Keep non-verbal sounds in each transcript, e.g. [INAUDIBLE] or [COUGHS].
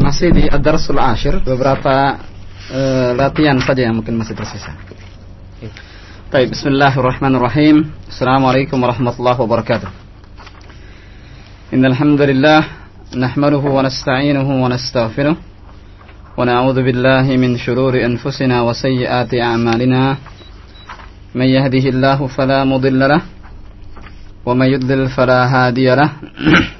masih di Ad-Darsul Ashir beberapa uh, latihan saja yang mungkin masih tersisa. Baik, bismillahirrahmanirrahim. Assalamualaikum warahmatullahi wabarakatuh. Innal hamdalillah nahmaduhu wa nasta'inuhu wa nastaghfiruh wa na'udzu billahi min shururi anfusina wa sayyiati a'malina. Man yahdihillahu fala mudilla lahu wa man yudlil fala hadiya lahu.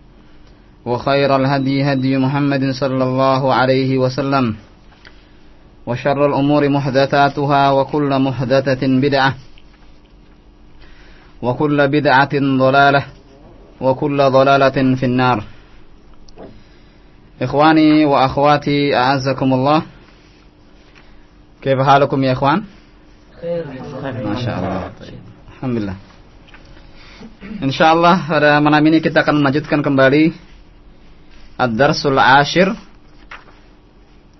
وخير الهدي هدي محمد صلى الله عليه وسلم وشر الأمور محدثاتها وكل محدثة بدعة وكل بدعة ضلالة وكل ضلالة في النار. إخواني وأخواتي أعزكم الله. كيف حالكم يا إخوان؟ خير ما شاء الله. طيب. الحمد لله. Insyaallah pada malam ini kita akan melanjutkan kembali Ad-Darsul Ashir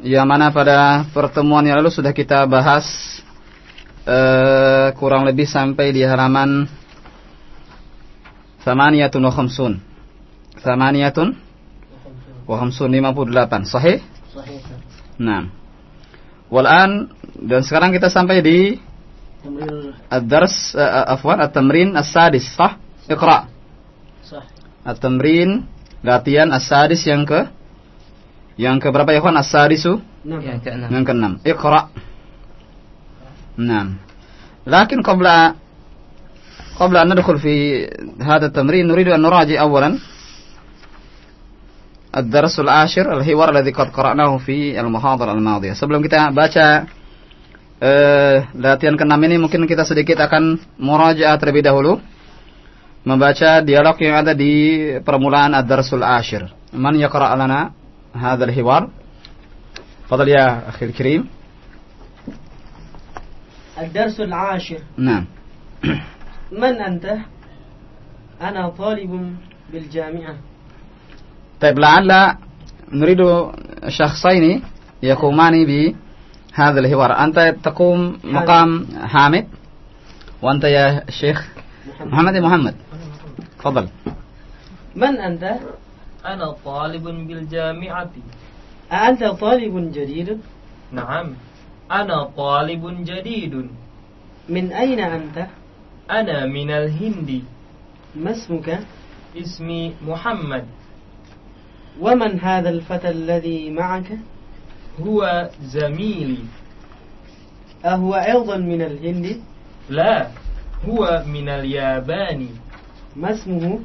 Yang mana pada pertemuan yang lalu sudah kita bahas uh, Kurang lebih sampai di halaman Thamaniyatun wa khamsun Thamaniyatun wa khamsun 58 Sahih? Sahih. Nah Walan Dan sekarang kita sampai di Ad-Dars uh, Afwan At-Tamrin As-Sadis Sah? Iqra' sah. At-Tamrin latihan as-sadis yang ke yang ke berapa ya kawan as-sadisu Enam. Yang keenam. yang keenam Iqra نعم لكن قبل قبل أن ندخل في هذا التمرين نريد أن نراجع أولا الدرس العاشر الحوار الذي قد قرأناه في المحاضرة الماضية sebelum kita baca eh, latihan keenam ini mungkin kita sedikit akan murajaah terlebih dahulu Membaca dialog yang ada di permulaan ad-darsul ashir. Man yaqra' lana hadha al-hiwar? Fadal ya akhi al-karim. الدرس العاشر نعم. من أنت؟ أنا طالب بالجامعة طيب لعل نريد شخصين يقومان بهذا الحوار. أنت تقوم مقام حامد وأنت يا شيخ محمد يا محمد. تفضل. من أنت؟ أنا طالب بالجامعة أأنت طالب جديد؟ نعم أنا طالب جديد من أين أنت؟ أنا من الهند ما اسمك؟ اسمي محمد ومن هذا الفتى الذي معك؟ هو زميلي أهو أيضا من الهند؟ لا هو من اليابان ما اسمه؟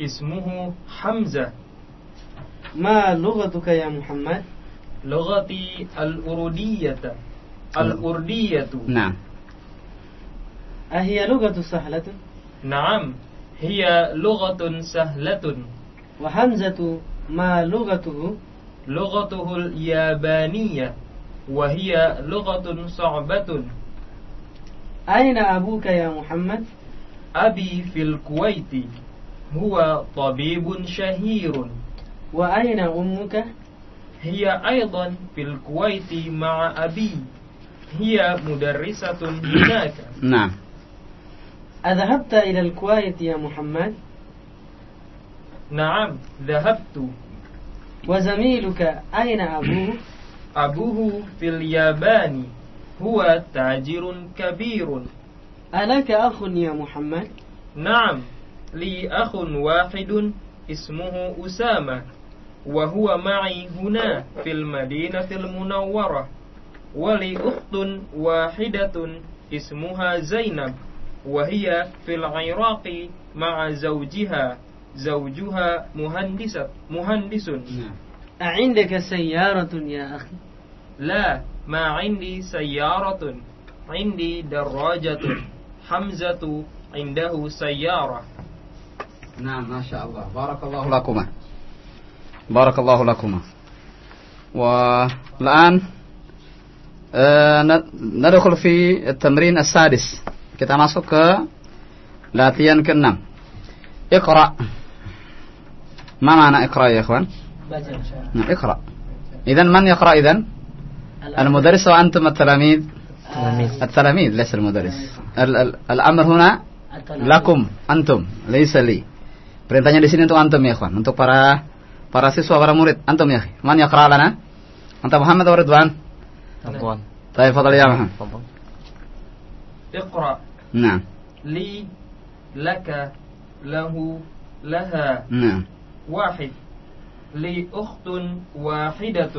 اسمه حمزة ما لغتك يا محمد؟ لغتي الأردية الأردية نعم. أهي لغة سهلة؟ نعم هي لغة سهلة وحمزة ما لغته؟ لغته اليابانية وهي لغة صعبة أين أبوك يا محمد؟ أبي في الكويت هو طبيب شهير وأين أمك؟ هي أيضا في الكويت مع أبي هي مدرسة هناك نعم. أذهبت إلى الكويت يا محمد؟ نعم ذهبت وزميلك أين أبوه؟ أبوه في اليابان هو تاجر كبير ألك أخ يا محمد؟ نعم لي أخ واحد اسمه أسامة وهو معي هنا في المدينة المنورة ولي أخت واحدة اسمها زينب وهي في العراق مع زوجها زوجها مهندسة مهندس. أعندك سيارة يا أخي؟ لا ما عندي سيارة عندي دراجة. حمزة عنده سيارة. نعم ما شاء الله. بارك الله لكما. بارك الله لكما. والآن آه، ندخل في التمرين السادس. Kita masuk ke latihan ke-6 اقرأ ما معنى اقرأ يا اخوان نعم اقرأ إذا من يقرأ إذا المدرس وأنتم التلاميذ التلاميذ ليس المدرس ال- ال- الأمر هنا lakum antum laisa li perintahnya di sini untuk antum ya ikhwan untuk para para siswa para murid antum ya akhi. man yaqra lana anta Muhammad wa Ridwan Antuan. طيب تفضل يا محمد اقرأ نعم لي لك له لها نعم واحد لي أخت واحدة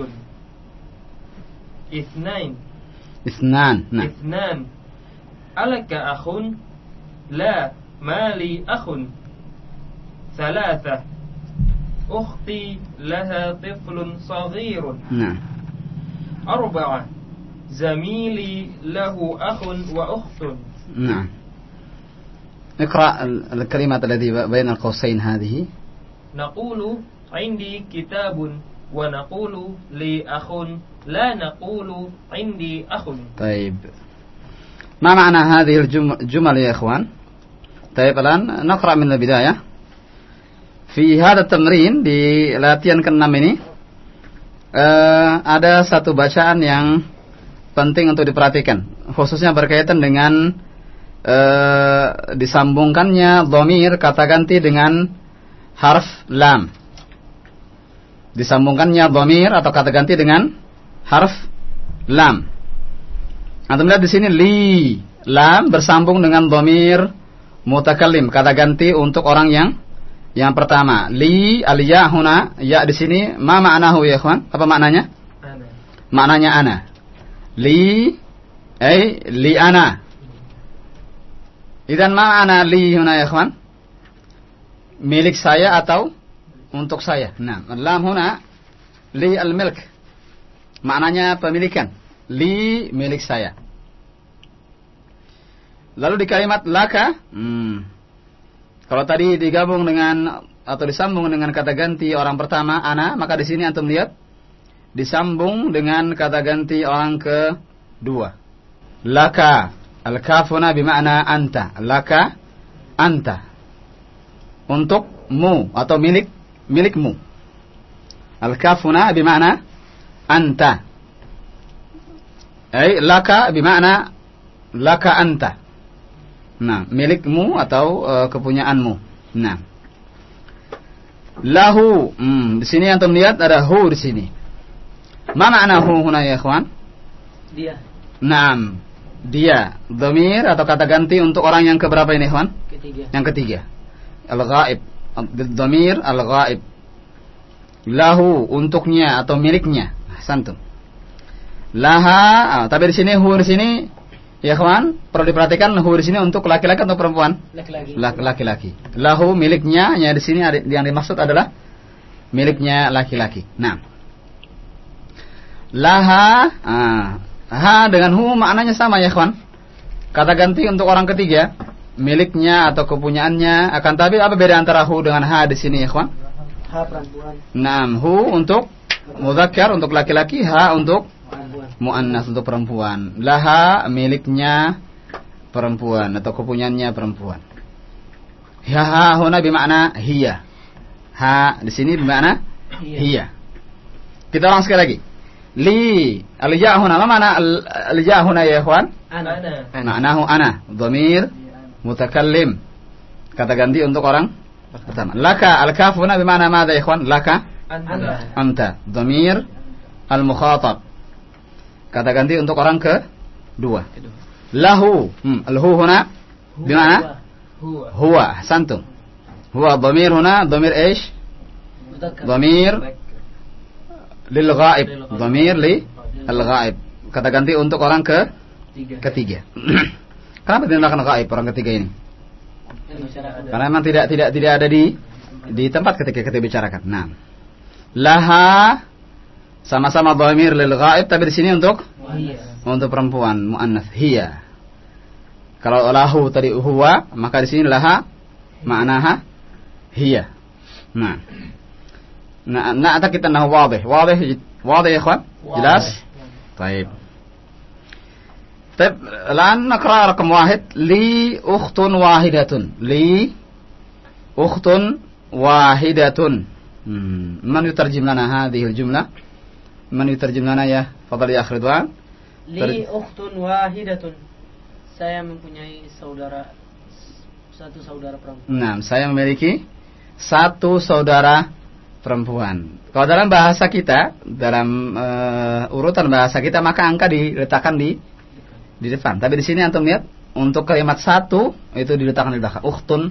اثنين اثنان نعم. اثنان. ألك أخ؟ لا. ما لي أخ؟ ثلاثة. أختي لها طفل صغير. نعم. أربعة. زميلي له أخ وأخت. نعم. اقرأ ال- الكلمات التي بين القوسين هذه. نقول عندي كتاب ونقول لي أخ لا نقول عندي أخ طيب ما معنى هذه الجم- الجمل يا إخوان طيب الآن نقرأ من البداية في هذا التمرين di latihan ke-6 ini eh, ada satu bacaan yang penting untuk diperhatikan khususnya berkaitan dengan eh, disambungkannya dhamir kata ganti dengan harf lam disambungkannya bomir atau kata ganti dengan harf lam. Anda melihat di sini li lam bersambung dengan bomir mutakalim kata ganti untuk orang yang yang pertama li aliyahuna ya di sini ma ma'nahu ya kawan apa maknanya ana. maknanya ana li eh li ana idan ma ana li huna ya kawan? milik saya atau untuk saya nah lam huna li al milk maknanya pemilikan li milik saya lalu di kalimat laka hmm, kalau tadi digabung dengan atau disambung dengan kata ganti orang pertama ana maka di sini antum lihat disambung dengan kata ganti orang kedua. Laka al-kafuna bermakna anta. Laka anta. Untuk mu atau milik milikmu. Al-kafuna bermakna anta. Ay laka bermakna laka anta. Nah, milikmu atau eh, kepunyaanmu. Nah. Lahu, hmm, di sini antum lihat ada hu di sini. Ma ma'nahu huna ya ikhwan? dia Naam. Dia dhamir atau kata ganti untuk orang yang keberapa ini ikhwan? ketiga Yang ketiga. Al-ghaib. Dhamir al-ghaib. Lahu untuknya atau miliknya. Santum. Laha, ah, tapi di sini hu di sini ya ikhwan, perlu diperhatikan hu di sini untuk laki-laki atau perempuan? laki-laki Lak- Laki-laki. Lahu miliknya, ya di sini yang dimaksud adalah miliknya laki-laki. Nah, laha, ah, ha dengan hu maknanya sama ya kawan. Kata ganti untuk orang ketiga, miliknya atau kepunyaannya akan tapi apa beda antara hu dengan ha di sini ikhwan? Ha perempuan. Naam hu untuk muzakkar untuk laki-laki ha untuk muannas untuk perempuan. Laha miliknya perempuan atau kepunyaannya perempuan. Ya ha huna makna hiya. Ha di sini bermakna hiya. kita ulang sekali lagi. Li alijahuna mana alijahuna ya huna ya ikhwan? Ana. Ana ana dhamir mutakallim. Kata ganti untuk orang pertama. Laka al-kaf huna bermakna madza ya ikhwan? Laka أنت anta dhamir al-mukhatab kata ganti untuk orang ke dua lahu hmm. al-hu huna bimana هو huwa santum huwa dhamir huna dhamir ايش mudzakkar dhamir lil ghaib للغائب. dhamir li al ghaib kata ganti untuk orang ke Tiga. ketiga. [CLEARS THROAT] Kenapa dinamakan gaib orang ketiga ini? Karena memang tidak tidak tidak ada di di tempat ketika kita bicarakan. Nah, laha sama-sama bahmir lil ghaib tapi di sini untuk Mu untuk perempuan muannas hiya. Kalau lahu tadi huwa, maka di sini laha ma'naha hiya. Nah. Nah, nah kita nah wadih. Wadih, wadih ya kawan? Jelas? Baik. طيب الآن نقرأ رقم واحد لي أخت واحدة لي أخت واحدة مم. من يترجم لنا هذه الجملة من يترجم لنا يا فضل يا أخ رضوان Li ukhtun wahidatun. Saya mempunyai saudara satu saudara perempuan. Nah, saya memiliki satu saudara perempuan. Kalau dalam bahasa kita, dalam eh, urutan bahasa kita, maka angka diletakkan di di depan. Tapi di sini antum lihat untuk kalimat satu itu diletakkan di belakang. Ukhtun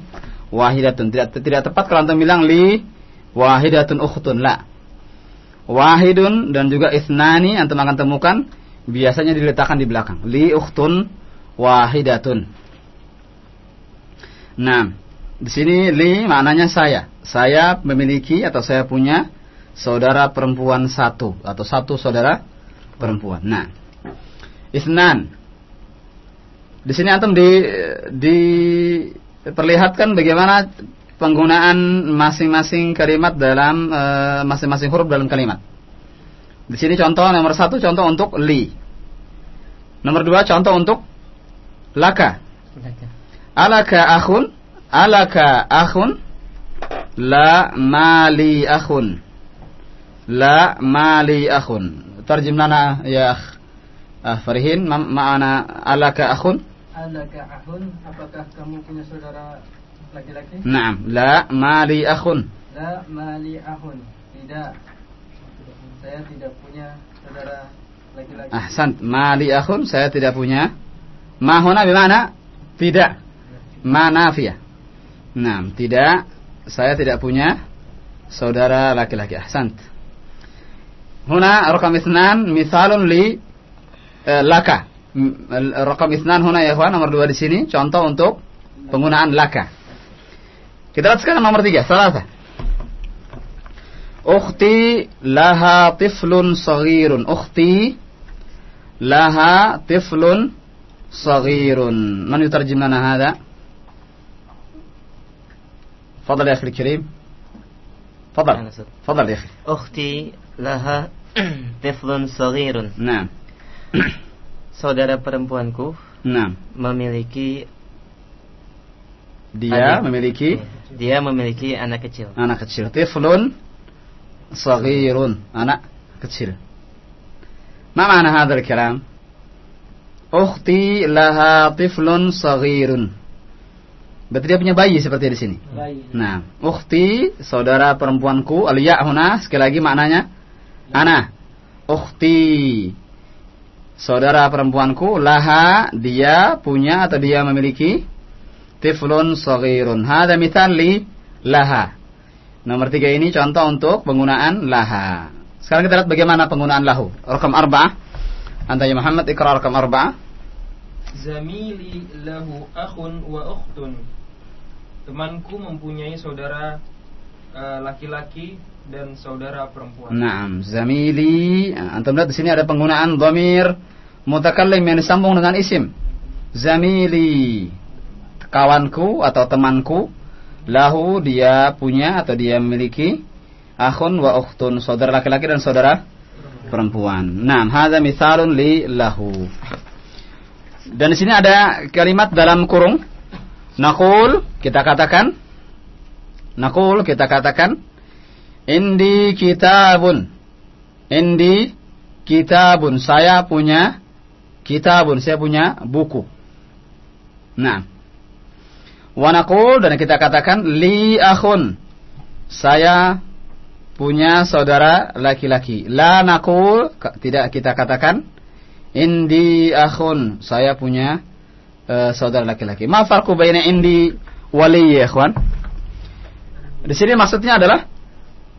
wahidatun. Tidak tidak tepat kalau antum bilang li wahidatun ukhtun la. Wahidun dan juga isnani antum akan temukan biasanya diletakkan di belakang. Li ukhtun wahidatun. Nah, di sini li maknanya saya. Saya memiliki atau saya punya saudara perempuan satu atau satu saudara perempuan. Nah, isnan. Di sini antum di diperlihatkan bagaimana penggunaan masing-masing kalimat dalam eh, masing-masing huruf dalam kalimat. Di sini contoh nomor satu contoh untuk li. Nomor dua contoh untuk laka. Alaka akhun? Alaka akhun? La mali akhun. La mali akhun. Lana ya akh. Ah, Farihin, ma- ma'ana alaka akhun? Alaka ahun, apakah kamu punya saudara laki-laki? Naam, la mali akhun. La mali ahun. Tidak. Saya tidak punya saudara laki-laki. Ahsan, mali akhun saya tidak punya. Ma huna bimana? Tidak. Ma nafiyah. Nah, tidak. Saya tidak punya saudara laki-laki. Ahsan. Huna rakam isnan misalun li eh, laka. M- el- Rakam isnan huna ya ikhwan nomor dua di sini contoh untuk penggunaan laka. Kita lihat sekarang nomor tiga. Salah Ukhti laha tiflun saghirun. Ukhti laha tiflun saghirun. Man yutarjim lana hada? فضل يا أخي الكريم فضل أنا أستاذ. فضل يا أخي أختي لها طفل صغير نعم saudara perempuanku nah. memiliki dia adik, memiliki dia memiliki anak kecil. Anak kecil. Tiflun sagirun anak kecil. Ma makna hadir kiram Ukhti laha tiflun sagirun Berarti dia punya bayi seperti di sini. Bayi. Nah, ukti saudara perempuanku, aliyah huna sekali lagi maknanya anak ukti saudara perempuanku, laha dia punya atau dia memiliki tiflun saghirun. Hada mithal li laha. Nomor tiga ini contoh untuk penggunaan laha. Sekarang kita lihat bagaimana penggunaan lahu. Rakam arba'ah. Anta ya Muhammad ikra rakam arba'ah. Zamili lahu akhun wa ukhtun. Temanku mempunyai saudara eh, laki-laki dan saudara perempuan. Naam, zamili. Antum lihat di sini ada penggunaan dhamir mutakallim yang disambung dengan isim. Zamili. Kawanku atau temanku. Lahu dia punya atau dia memiliki akhun wa ukhtun, saudara laki-laki dan saudara perempuan. Naam, hadza mithalun li lahu. Dan di sini ada kalimat dalam kurung. Nakul, kita katakan. Nakul, kita katakan. Indi kitabun. Indi kitabun. Saya punya kitabun. Saya punya buku. Nah. Wanakul dan kita katakan li akhun. Saya punya saudara laki-laki. La nakul tidak kita katakan indi akhun. Saya punya eh, saudara laki-laki. Ma farqu baina indi wali ya? Di sini maksudnya adalah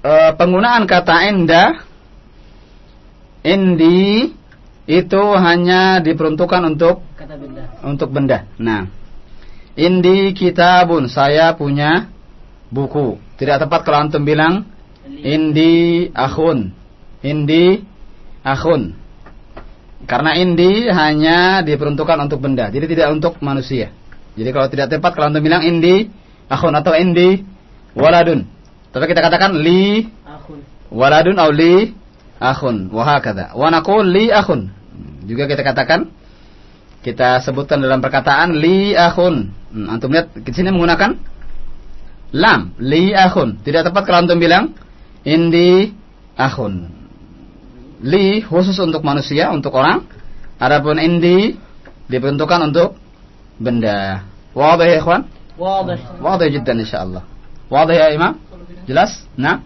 eh, penggunaan kata inda indi itu hanya diperuntukkan untuk Kata benda. untuk benda. Nah, indi kitabun, saya punya buku. Tidak tepat kalau antum bilang indi akhun. Indi akhun. Karena indi hanya diperuntukkan untuk benda, jadi tidak untuk manusia. Jadi kalau tidak tepat kalau antum bilang indi akhun atau indi waladun. Tapi kita katakan li Akhun. waladun atau li akhun wa hakadha. Wa naqul li akhun. Juga kita katakan kita sebutkan dalam perkataan li akhun. Hmm, antum lihat di sini menggunakan lam li akhun. Tidak tepat kalau antum bilang indi akhun. Li khusus untuk manusia, untuk orang. Adapun indi diperuntukkan untuk benda. Wadah ya ikhwan? Wadah. Wadah jiddan insyaallah. Wadah ya imam? Jelas? Nah.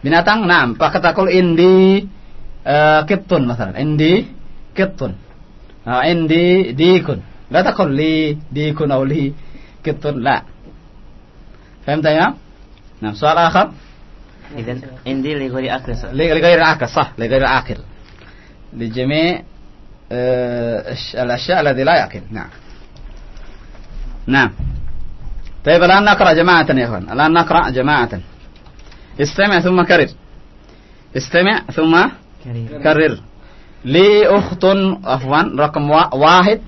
Binatang? Nah, pakai takul indi uh, kittun misalnya. Indi kittun. Ah, indi dikun. La taqul li dikun aw li kittun. La. فهمت يا إمام؟ نعم سؤال آخر إذن عندي لغير أكل صح. لغير العاقل صح لغير العاقل لجميع آه، الش- الأشياء الذي لا يعقل نعم نعم طيب الآن نقرأ جماعة يا أخوان. الآن نقرأ جماعة. استمع ثم كرر. استمع ثم كريم. كرر. لي أخت عفوا رقم وا- واحد.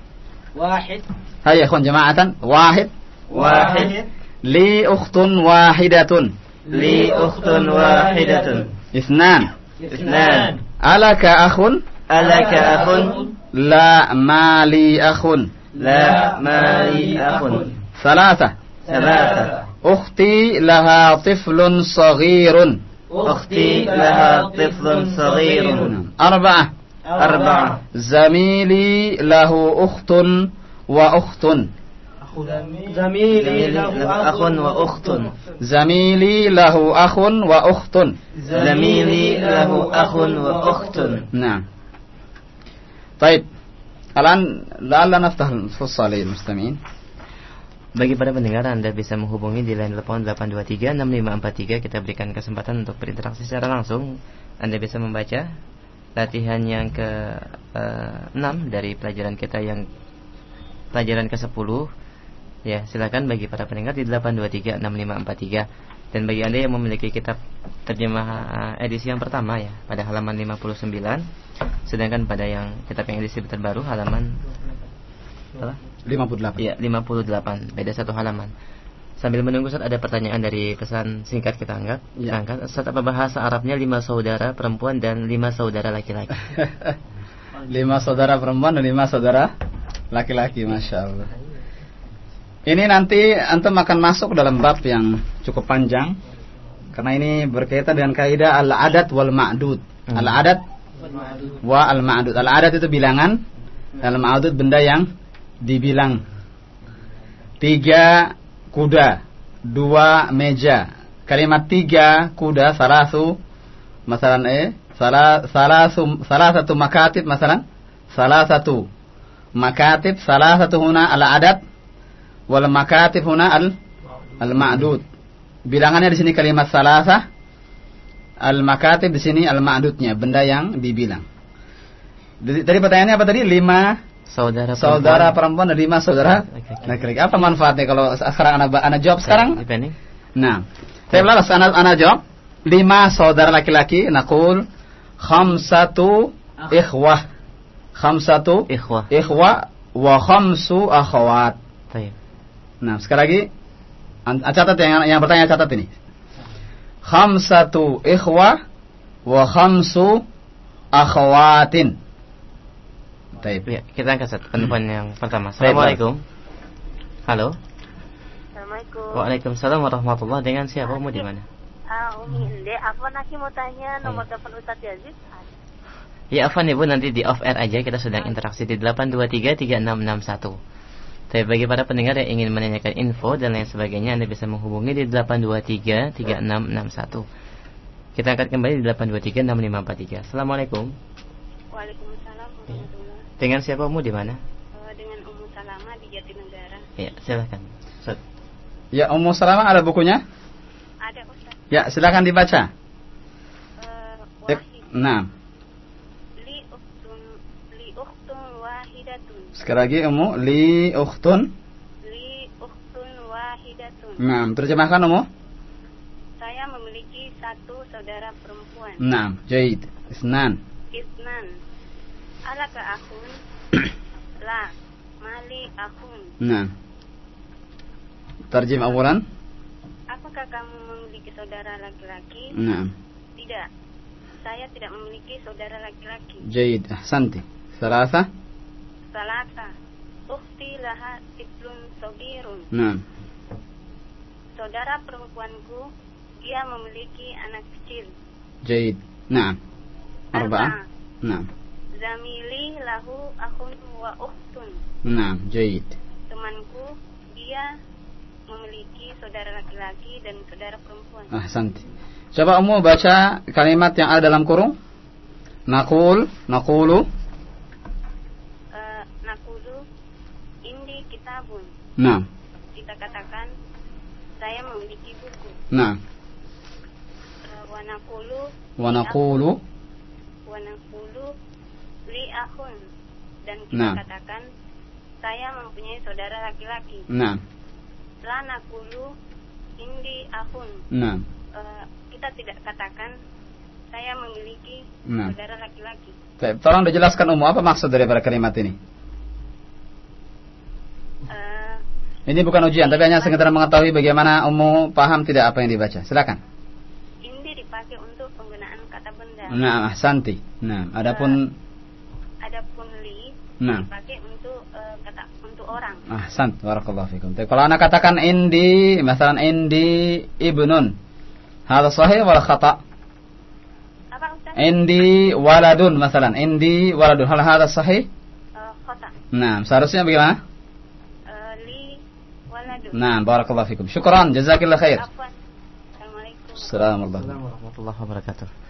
Wahid. هيا يا أخوان جماعة. واحد. واحد. لي أخت واحدة. لي أخت واحدة. اثنان. اثنان. ألك أخ؟ ألك أخ. لا ما لي أخ. لا ما لي أخ. ثلاثة. ثلاثة. أختي لها طفل صغير. أختي لها طفل صغير. أربعة. أربعة. زميلي له أخت وأخت. Zamili له أخ وأخت. زميلي له أخ وأخت. زميلي له أخ وأخت. نعم. طيب الآن لعل نفتح الفصل للمستمعين. Bagi para pendengar Anda bisa menghubungi di line telepon 823-6543 Kita berikan kesempatan untuk berinteraksi secara langsung. Anda bisa membaca latihan yang ke-6 dari pelajaran kita yang pelajaran ke-10 Ya silakan bagi para pendengar di 823-6543 Dan bagi Anda yang memiliki kitab terjemah eh, edisi yang pertama ya Pada halaman 59 Sedangkan pada yang kitab yang edisi terbaru halaman Apa? 58 Iya, 58. Beda satu halaman. Sambil menunggu saat ada pertanyaan dari pesan singkat kita angkat. Iya. Angkat. Saat apa bahasa Arabnya lima saudara perempuan dan lima saudara laki-laki. [LAUGHS] lima saudara perempuan dan lima saudara laki-laki, masya Allah. Ini nanti antum akan masuk dalam bab yang cukup panjang karena ini berkaitan dengan kaidah al-adat wal ma'dud. Hmm. Al-adat wa al-ma'dud. Al-adat itu bilangan, al-ma'dud benda yang dibilang. Tiga kuda, dua meja. Kalimat tiga kuda, salasu, masalan eh, salah salah salah satu makatib masalan salah satu makatib salah satu huna al adat wal makatib huna al al ma'dud bilangannya di sini kalimat salasa al makatib di sini al ma'dudnya benda yang dibilang Jadi- tadi pertanyaannya apa tadi lima Saudara saudara perempuan lima saudara Laki-laki. apa manfaatnya kalau sekarang anak anak jawab sekarang Depending. Nah, saya lalas anak anak jawab lima saudara laki-laki. Nakul khamsatu ikhwah, khamsatu Ikhwah. ikhwah wa khamsu akhwat. Taib. Nah, sekali lagi an- catat yang yang bertanya catat ini. Khamsatu ikhwah wa khamsu akhwatin. Taib. Ya, kita angkat satu penelpon yang pertama. Assalamualaikum. Halo. Assalamualaikum. Waalaikumsalam warahmatullahi Dengan siapa? Kamu di mana? Ah, Umi Inde, apa Naki mau tanya nomor telepon Ustadz Yazid? Ya Afan Ibu nanti di off air aja kita sedang interaksi di 8233661. Tapi bagi para pendengar yang ingin menanyakan info dan lain sebagainya Anda bisa menghubungi di 8233661. Kita angkat kembali di 8236543. Assalamualaikum. Waalaikumsalam Dengan siapa Mu di mana? Eh, Dengan Ummu Salama di Jatinegara. Ya, silakan. Ustaz. Ya, Ummu Salamah ada bukunya? Ada Ustadz. Ya, silakan dibaca. Wahid Nah, li uktun li ukhtun wahidatun. Sekali lagi Ummu, li ukhtun. Li ukhtun wahidatun. Nah, terjemahkan Ummu. Saya memiliki satu saudara perempuan. Nah, jaid. Isnan. Isnan alaka akun? [CLEARS THROAT] La. Mali akun. Nah. Tarjim awuran Apakah kamu memiliki saudara laki-laki? Nah. Tidak. Saya tidak memiliki saudara laki-laki. Jaid. Ahsanti. Salasa? Salasa. Ukhti laha tiblun sogirun. Nah. Saudara perempuanku, dia memiliki anak kecil. Jaid. Nah. Arba'a. Nah zamili lahu akun wa uhtun. Nah, jahit. Temanku dia memiliki saudara laki-laki dan saudara perempuan. Ah, santi. Coba Ummu baca kalimat yang ada dalam kurung. Nakul, nakulu. Uh, eh, nakulu, indi kitabun. Nah. Kita katakan, saya memiliki buku. Nah. Uh, eh, wanakulu. Wanakulu. Wanakulu li akhun dan kita Nah. katakan saya mempunyai saudara laki-laki. Nah La nakulu indi akhun. Nah Eh, kita tidak katakan saya memiliki Nah. saudara laki-laki. Tolong dijelaskan Ummu apa maksud daripada kalimat ini Eh, Ini bukan ujian tapi hanya sekedar mengetahui bagaimana Ummu paham tidak apa yang dibaca Silakan indi dipakai untuk penggunaan kata benda. Nah Ahsanti Nah adapun li Nah dipakai untuk eh, kata untuk orang. Ahsan, barakallahu fikum. Tapi kalau anak katakan indi, misalnya indi ibnun. Hal sahih wala khata? Apa Ustaz? Indi waladun misalnya. Indi waladun. Hal hada sahih? Eh, kota. Nah, seharusnya bagaimana? Eh, li waladun. Nah, barakallahu fikum. Syukran, jazakillah khair. Assalamualaikum warahmatullahi wabarakatuh.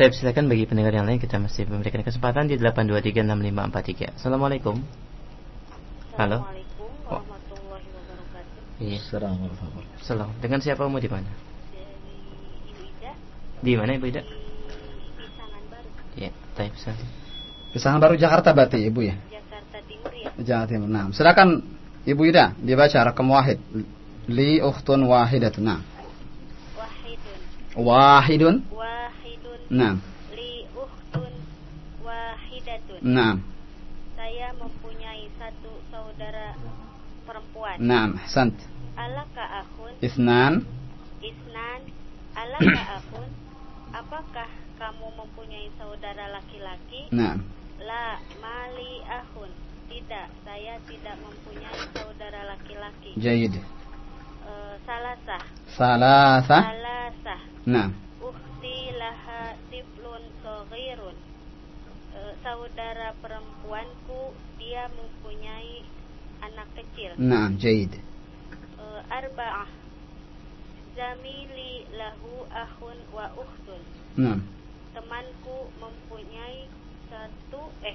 Baik, silakan bagi pendengar yang lain kita masih memberikan kesempatan di 8236543. Assalamualaikum. Halo. Assalamualaikum warahmatullahi wabarakatuh. Iya. Assalamualaikum. Salam. Dengan siapa mu di mana? Dari Ibu Ida Di mana Ibu Ida? di Pisangan Baru, Iya, baik, salam. Pisangan baru Jakarta berarti Ibu ya? Jakarta Timur ya. Jakarta Timur. Nah, silakan Ibu Ida dibaca rakam wahid. Li ukhtun wahidatun. Nah. Wahidun. Wahidun. Wahidun. Nah. Li ukhtun wahidatun. Nah. Saya mempunyai satu saudara perempuan. Nah, ahsant. Alaka akhun? Isnan. Isnan. Alaka [CLEARS THROAT] akhun? Apakah kamu mempunyai saudara laki-laki? Nah. La mali akhun. Tidak, saya tidak mempunyai saudara laki-laki. Jayid. Eh, salasah. Salasa. Salasah. Nah. Ukhti laha tiflun soghirun. Eh, saudara perempuanku dia mempunyai anak kecil. Nah, jayid. Eh, arba'ah. Zamili lahu akhun wa ukhtun. Nah. Temanku mempunyai satu eh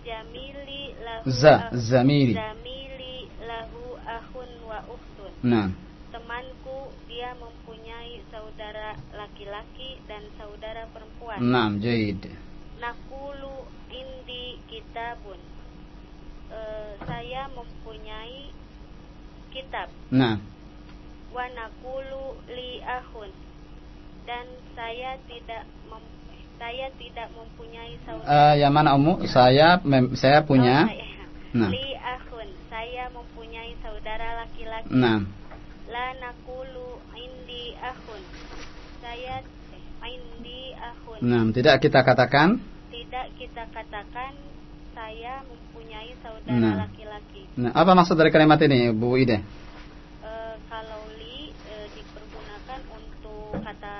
Jamili lahu Za, akh- zamili. Zamili lahu akhun wa ukhtun. Nah. Temanku dia mempunyai saudara laki-laki dan saudara perempuan. Nah, jayid. Nakulu indi kitabun. Eh, saya mempunyai kitab. Nah. Wa nakulu li akhun. Dan saya tidak mem- saya tidak mempunyai saudara. Eh, yang mana Ummu? Saya mem- saya punya. Oh, saya. Nah. Li akhun. Saya mempunyai saudara laki-laki. Nah. La nakulu indi akhun. Saya indi akhun. Nah, tidak kita katakan. Tidak kita katakan saya mempunyai saudara Nah. laki-laki. Nah, apa maksud dari kalimat ini, Bu Ida? Eh, kalau li eh, dipergunakan untuk kata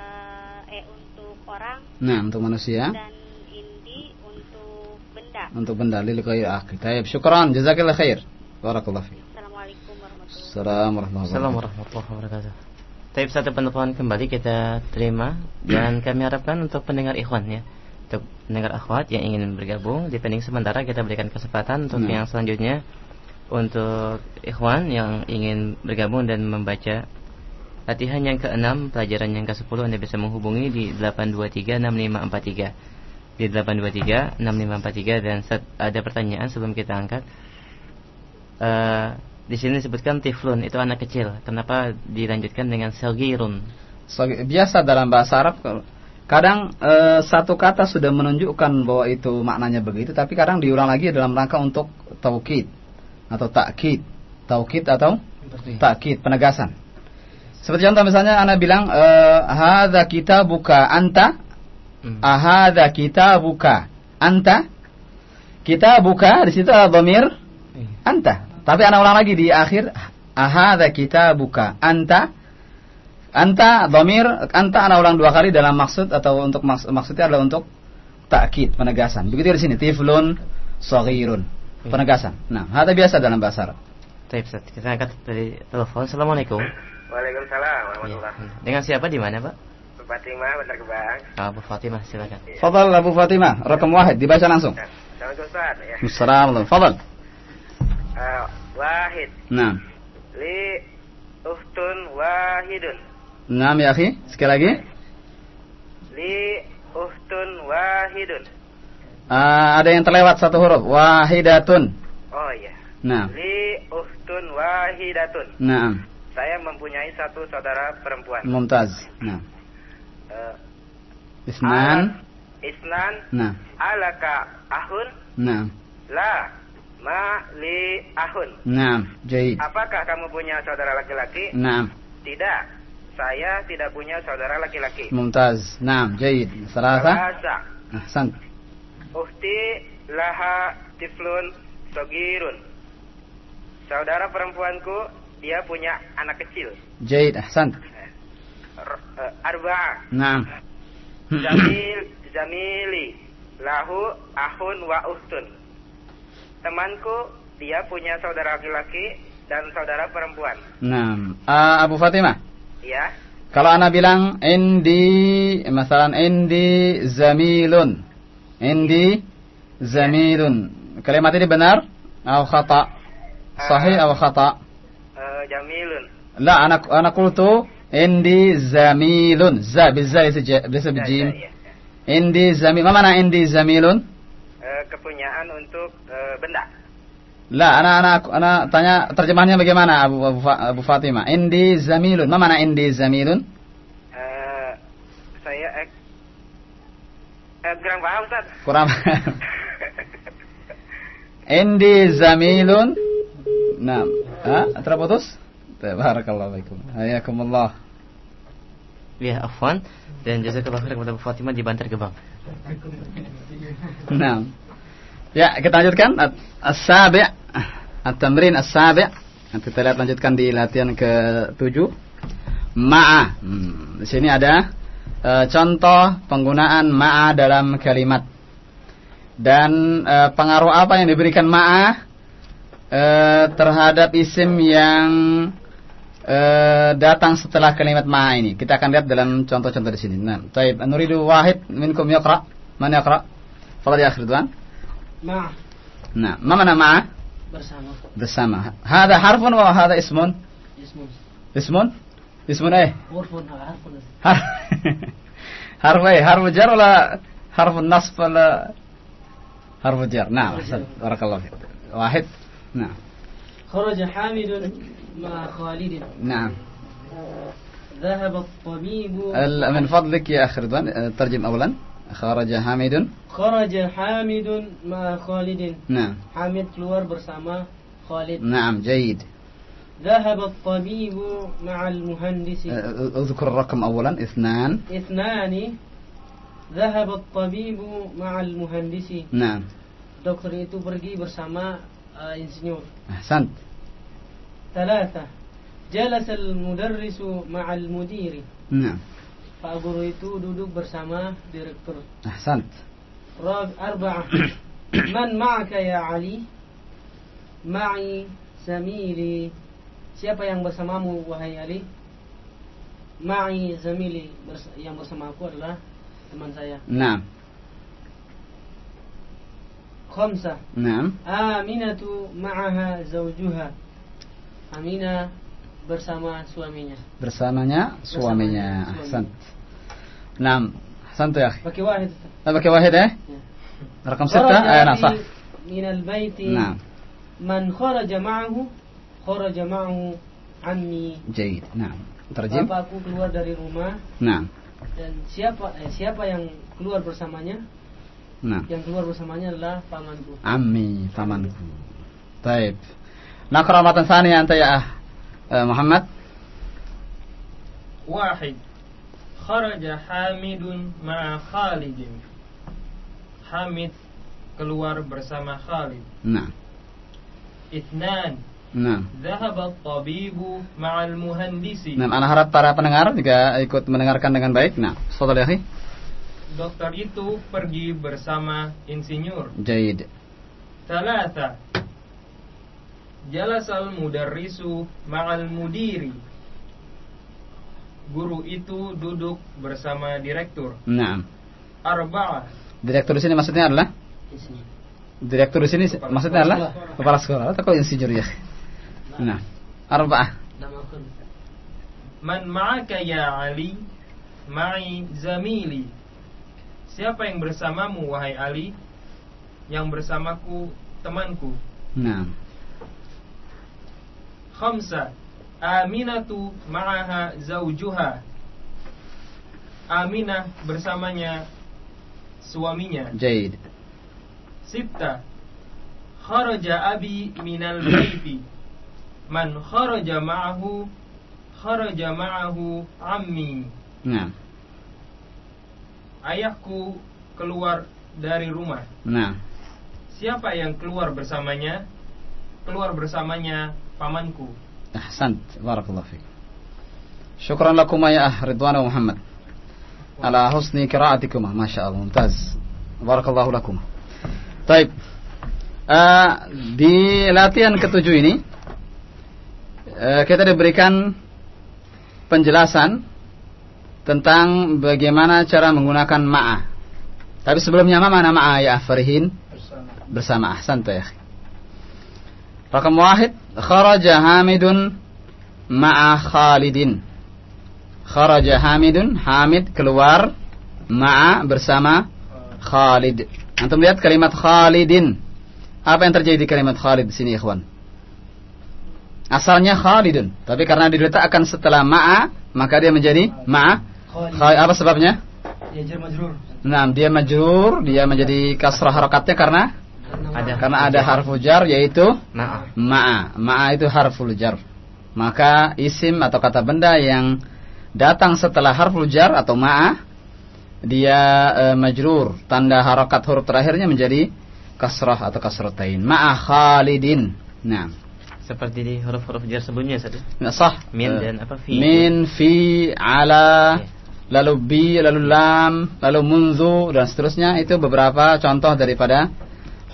eh untuk orang Nah, untuk manusia, dan indi untuk benda. untuk benda lil ghairi akhi. Tayyib, syukran, jazakillah khair. Barakallahu fiik. Assalamualaikum warahmatullahi Assalamualaikum warahmatullahi Assalamualaikum wabarakatuh. warahmatullahi wabarakatuh. Tapi satu penelpon kembali kita terima dan kami harapkan untuk pendengar ikhwan ya. Untuk pendengar akhwat yang ingin bergabung di pending sementara kita berikan kesempatan untuk Nah. yang selanjutnya untuk ikhwan yang ingin bergabung dan membaca latihan yang ke-6 pelajaran yang ke-10 Anda bisa menghubungi di 8236543 di 823 6543 dan ada pertanyaan sebelum kita angkat. Eh, di sini disebutkan tiflun itu anak kecil. Kenapa dilanjutkan dengan selgirun? So, biasa dalam bahasa Arab kalau- kadang eh, satu kata sudah menunjukkan bahwa itu maknanya begitu tapi kadang diulang lagi dalam rangka untuk taukid atau takkid. Taukid atau takkid penegasan. Seperti contoh misalnya Anda bilang eh, hadza kitabuka anta Hmm. ahadza kitabuka anta kitabuka di situ ada dhamir Iya. anta. Tapi anak ulang lagi di akhir ahadza kitabuka anta anta dhamir anta anak ulang dua kali dalam maksud atau untuk maks maksudnya adalah untuk takkid penegasan. Begitu di sini tiflun saghirun penegasan. Nah, hada biasa dalam bahasa Arab. Baik, Ustaz. Kita angkat dari telepon. Assalamualaikum. Waalaikumsalam warahmatullah. Iya. Dengan siapa di mana, Pak? Bu Fatimah, Bantar Gebang. Ah, Bu Fatimah, silakan. Fadal Abu Fatimah, rakam wahid dibaca langsung. Nah, Assalamualaikum Ustaz ya. Assalamualaikum. Fadal. Eh, wahid Nah. li uhtun wahidun. Naam ya akhi, sekali lagi. Li uhtun wahidun. Ah, ada yang terlewat satu huruf. Wahidatun. Oh iya. Nah. Li uhtun wahidatun. Naam. Saya mempunyai satu saudara perempuan. Mumtaz. Nah. Eh, Isnan. Isnan Nah. alaka ahun Nah. la ma li ahun. Naam. Jaid. Apakah kamu punya saudara laki-laki? Naam. Tidak. Saya tidak punya saudara laki-laki. Mumtaz. Naam. Jaid. Salasa. Salasa. Ahsan. Uhti laha tiflun sogirun. Saudara perempuanku dia punya anak kecil. Jaid. Ahsan. Eh, Arba'a. Naam. Jamil Jamili lahu ahun wa uhtun temanku dia punya saudara laki-laki dan saudara perempuan. Nah, uh, Abu Fatimah. Iya. Kalau anak bilang indi, masalah indi zamilun. Indi zamilun. Kalimat ini benar atau kata? Ah. Sahih atau kata? Uh, eh, jamilun. La, anak anak qultu indi zamilun. Za Z bisa jim. Indi zamil. Mana indi zamilun? kepunyaan untuk e, benda. Lah, anak anak anak tanya terjemahannya bagaimana Abu, Abu, Abu Fatimah? Indi zamilun. Ma mana indi zamilun? Uh, saya ek, eh, kurang paham, Ustaz. Kurang [LAUGHS] paham. indi zamilun. Naam. ha? terputus? Tabarakallah alaikum. Hayakumullah. Ya, afwan dan jazakallahu khairan kepada Abu Fatimah di Bantar Gebang. Naam. Ya, kita lanjutkan. As-sabi' At-tamrin as-sabi' kita lihat lanjutkan di latihan ke-7 Ma'a. Hmm, Di sini ada eh, Contoh penggunaan ma'a dalam kalimat. Dan eh, pengaruh apa yang diberikan ma'a eh, Terhadap isim yang eh, Datang setelah kalimat ma'a ini? Kita akan lihat dalam contoh-contoh di sini. Nah, taib. Nuridu wahid minkum yaqra. Man yaqra. Fadal ya akhir tuan مع. نعم. ما معنى مع؟ بسامة. بسامة. هذا حرف وهذا اسم؟ اسم. اسم؟ اسم إيه؟ حرف. [LAUGHS] حرف إيه؟ حرف جر ولا حرف النصب ولا حرف جر؟ نعم. احسنت بارك الله فيك. واحد. نعم. خرج حامد مع خالد. نعم. ذهب الطبيب. من فضلك يا أخي رضوان. ترجم أولا. خرج حامد. خرج حامد مع خالد. نعم. حامد keluar bersama Khalid نعم جيد. ذهب الطبيب مع المهندس. أذكر الرقم أولا. اثنان. اثنان. ذهب الطبيب مع المهندس. نعم. dokter itu pergi bersama uh, insinyur أحسنت. ثلاثة. جلس المدرس مع المدير. نعم. Pak Guru itu duduk bersama direktur. Ahsant. Rab arba'ah. [CLEARS THROAT] Man ma'aka ya Ali? Ma'i zamili. Siapa yang bersamamu wahai Ali? Ma'i zamili yang bersama aku adalah teman saya. Naam. Khamsah. Naam. Aminatu ma'aha zawjuha. Aminah bersama suaminya. Bersamanya suaminya. Ahsan. Naam. Ahsan ya. Pakai wahid. Nah, pakai wahid eh? Ya. Rakam 6 eh nah sah. Min al-bait. Naam. Man kharaja ma'ahu kharaja ma'ahu ammi. Jaid. Naam. Terjem. Bapakku keluar dari rumah. Naam. Dan siapa eh, siapa yang keluar bersamanya? Nah. Yang keluar bersamanya adalah pamanku. Ammi, pamanku. Taib. Nakramatan sani anta ya ah. محمد واحد خرج حامد مع خالد Hamid keluar bersama Khalid نعم Ithnan نعم ذهب الطبيب مع المهندس Nah, anak harap para pendengar juga ikut mendengarkan dengan baik. Nah, saudara ya, akhi. Dokter itu pergi bersama insinyur Jaid. ثلاثة Jalasal mudarrisu ma'al mudiri. Guru itu duduk bersama direktur. Nah. Arba'ah. Direktur di sini maksudnya adalah? Direktur di sini kepala maksudnya adalah? Kepala sekolah. Atau kok insinyur ya? Nah Arba'ah. Man ma'aka ya Ali Ma'i zamili. Siapa yang bersamamu wahai Ali? Yang bersamaku temanku. Nah. Khamsa. Aminatu ma'aha zaujuha Aminah bersamanya suaminya. Jaid. Sitta Kharaja abi minal baiti Man kharaja ma'ahu Kharaja ma'ahu ammi. Nah, Ayahku keluar dari rumah. Nah, Siapa yang keluar bersamanya? Keluar bersamanya pamanku ahsant. Barakallahu fiik. Syukran lakum ya ah Ridwan wa Muhammad. Ala husni qiraatikum. Masya Allah, mumtaz. Barakallahu lakum. Baik. Eh, di latihan ketujuh ini eh, kita diberikan penjelasan tentang bagaimana cara menggunakan ma'ah. Tapi sebelumnya ma mana ma'ah ya Farihin? Bersama ahsan ya. Rakam wahid kharaja Hamidun ma'a Khalidin. Kharaja Hamidun, Hamid keluar ma'a bersama Khalid. Antum lihat kalimat Khalidin. Apa yang terjadi di kalimat Khalid di sini, ikhwan? Asalnya Khalidun, tapi karena diletakkan setelah ma'a, maka dia menjadi ma'a. Khalid. Apa sebabnya? ya jar majrur Nah, dia majrur, dia menjadi kasrah harakatnya karena Ada karena ada harfu jar yaitu ma'a. Ma'a itu harful jar. Maka isim atau kata benda yang datang setelah harful jar atau ma'a dia e, majrur, tanda harakat huruf terakhirnya menjadi kasrah atau kasratain. Ma'a Khalidin. Nah, Seperti di huruf-huruf jar sebelumnya Ustaz. nah sah. Min Eh, dan apa fi. Min, fi, ala, lalu bi, lalu lam, lalu munzu dan seterusnya itu beberapa contoh daripada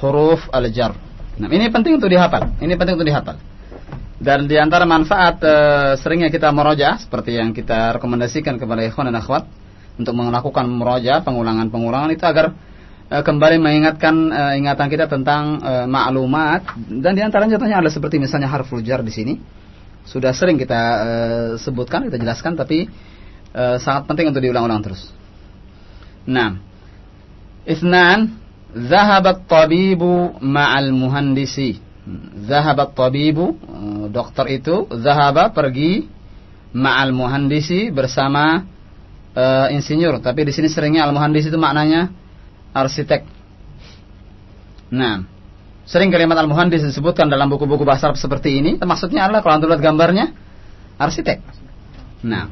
huruf al-jar. Nah, ini penting untuk dihafal. Ini penting untuk dihafal. Dan di antara manfaat eh, seringnya kita meroja seperti yang kita rekomendasikan kepada ikhwan dan akhwat untuk melakukan meroja pengulangan-pengulangan itu agar eh, kembali mengingatkan eh, ingatan kita tentang eh, maklumat dan di antaranya contohnya ada seperti misalnya harful jar di sini sudah sering kita eh, sebutkan kita jelaskan tapi eh, sangat penting untuk diulang-ulang terus. Nah, isnan zahabat tabibu ma'al muhandisi. Zahabat tabibu eh, dokter itu zahaba pergi ma'al muhandisi bersama eh, insinyur, tapi di sini seringnya al muhandis itu maknanya arsitek. Nah, sering kalimat al muhandis disebutkan dalam buku-buku bahasa Arab seperti ini, maksudnya adalah kalau anda lihat gambarnya arsitek. Nah,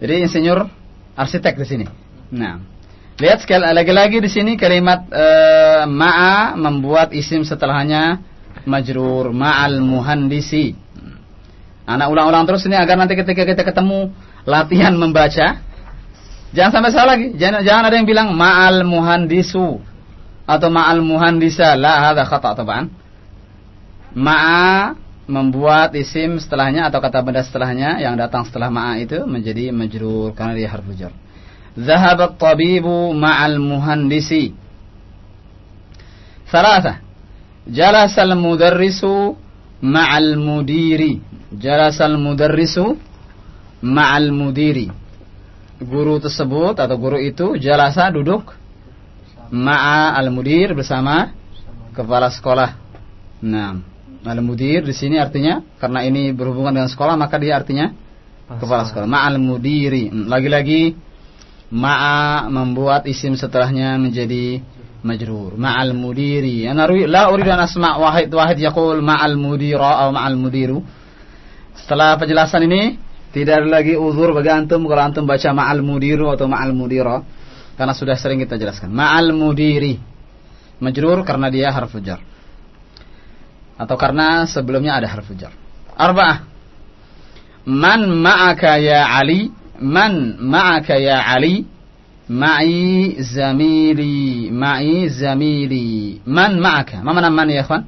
jadi insinyur arsitek di sini. Nah, lihat sekali lagi-lagi di sini kalimat eh, ma'a membuat isim setelahnya majrur ma'al muhandisi. Anak ulang-ulang terus ini agar nanti ketika kita ketemu latihan membaca jangan sampai salah lagi. Jangan jangan ada yang bilang ma'al muhandisu atau ma'al muhandisa. La hadza khata' taban. Ma'a membuat isim setelahnya atau kata benda setelahnya yang datang setelah ma'a itu menjadi majrur karena dia harfu jar. Zahaba at-tabibu ma'al muhandisi. Thalatha. Jalasa al-mudarrisu ma'al mudiri. Jalasa al-mudarrisu ma'al mudiri. guru tersebut atau guru itu jalasa duduk ma'a al-mudir bersama kepala sekolah. Nah, al-mudir di sini artinya karena ini berhubungan dengan sekolah maka dia artinya kepala sekolah. Ma'al mudiri. Hmm, Lagi-lagi ma'a membuat isim setelahnya menjadi majrur. Ma'al mudiri. Ana la uridu an asma' wahid wahid yaqul ma'al mudira atau ma'al mudiru. Setelah penjelasan ini tidak ada lagi uzur bagi antum kalau antum baca ma'al mudiru atau ma'al mudira karena sudah sering kita jelaskan. Ma'al mudiri. Majrur karena dia harfu jar. Atau karena sebelumnya ada harfu jar. Arba'ah. Man ma'aka ya Ali? Man ma'aka ya Ali? Ma'i zamili. Ma'i zamili. Man ma'aka? Ma mana man ya ikhwan?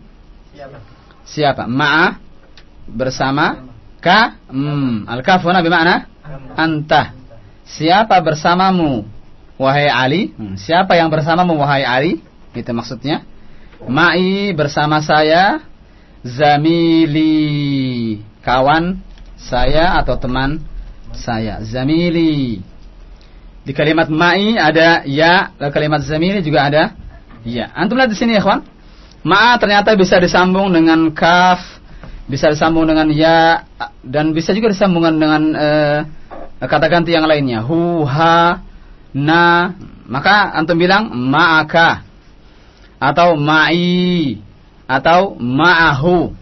Siapa? Ma'a bersama ka? Hmm. Al-kaf huna bermakna anta. Siapa bersamamu wahai Ali? Hmm. Siapa yang bersamamu wahai Ali? Itu maksudnya. Ma'i bersama saya zamili kawan saya atau teman saya zamili. Di kalimat ma'i ada ya dan kalimat zamili juga ada ya. Antum lihat di sini ya kawan ma ternyata bisa disambung dengan kaf bisa disambung dengan ya dan bisa juga disambungkan dengan eh, kata ganti yang lainnya. Hu ha na. Maka antum bilang ma'aka. Atau ma'i. Atau ma'ahu.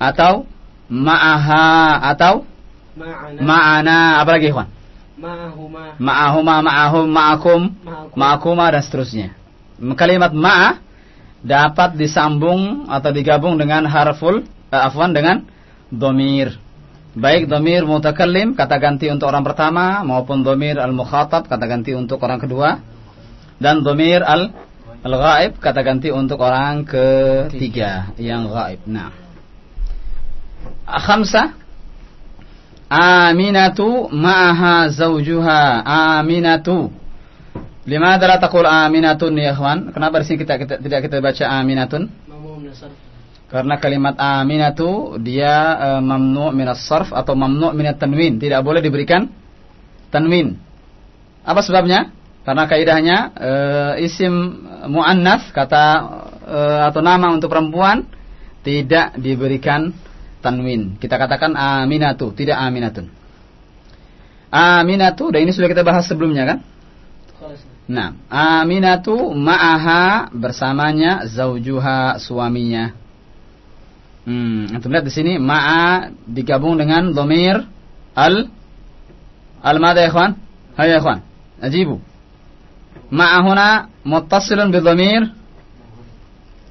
Atau ma'aha. Atau Ma'ana. ma'ana apa lagi ikhwan Ma'ahuma. ma'ahuma ma'ahum ma'akum Ma'akum. ma'akuma dan seterusnya kalimat ma'a dapat disambung atau digabung dengan harful eh, afwan dengan domir baik domir mutakallim kata ganti untuk orang pertama maupun domir al mukhatab kata ganti untuk orang kedua dan domir al al ghaib kata ganti untuk orang ketiga yang ghaib nah khamsah Aminatu ma'aha zawjuha Aminatu Limada la taqul aminatun ya ikhwan? Kenapa di sini kita, kita tidak kita baca aminatun? Karena kalimat aminatu dia uh, mamnu' minas sarf atau mamnu' minat tanwin, tidak boleh diberikan tanwin. Apa sebabnya? Karena kaidahnya uh, isim muannas kata uh, atau nama untuk perempuan tidak diberikan tanwin. Kita katakan aminatu, tidak aminatun. Aminatu, dan ini sudah kita bahas sebelumnya kan? Nah, Aminatu ma'aha bersamanya zaujuha suaminya. Hmm, antum lihat di sini ma'a digabung dengan domir al al mada ya ikhwan? Hai ya ikhwan, ajibu. Ma'a huna muttasilun bi dhamir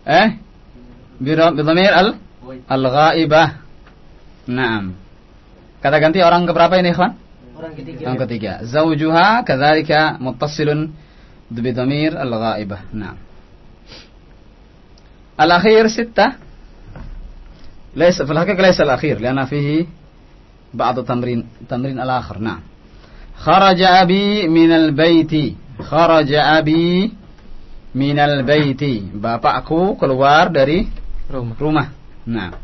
eh bi dhamir al al. Naam. Kata ganti orang keberapa ini ikhwan? Orang ketiga. Yang ketiga, zaujuha kadzalika muttasilun bidhamir al-ghaibah. Naam. Al-akhir ستة ليس في الحقيقة ليس الأخير لأن فيه بعض تمرين تمرين الآخر نعم خرج أبي من البيت خرج أبي من البيت bapakku keluar dari Rumah. rumah. Nah.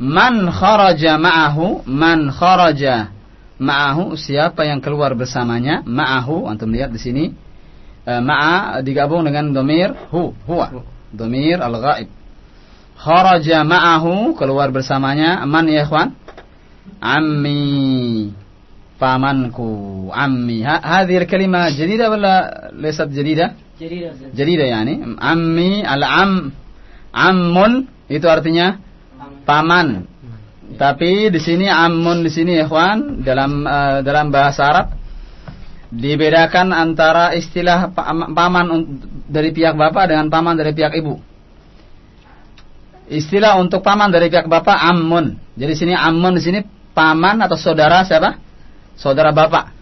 Man kharaja ma'ahu, man kharaja ma'ahu, siapa yang keluar bersamanya, ma'ahu, antum lihat di sini. Eh, ma'a digabung dengan domir hu, huwa. Domir al-ghaib. Kharaja ma'ahu, keluar bersamanya, man ya ikhwan? Ammi. Pamanku, ammi. Hadhihi kalimah jadida wala lesat jadida? Jadida. jadidah yani. Ammi, al-am, ammun, itu artinya paman. Tapi di sini ammun di sini ikhwan dalam eh, dalam bahasa Arab dibedakan antara istilah pa- paman dari pihak bapak dengan paman dari pihak ibu. Istilah untuk paman dari pihak bapak ammun. Jadi sini ammun di sini paman atau saudara siapa? Saudara bapak.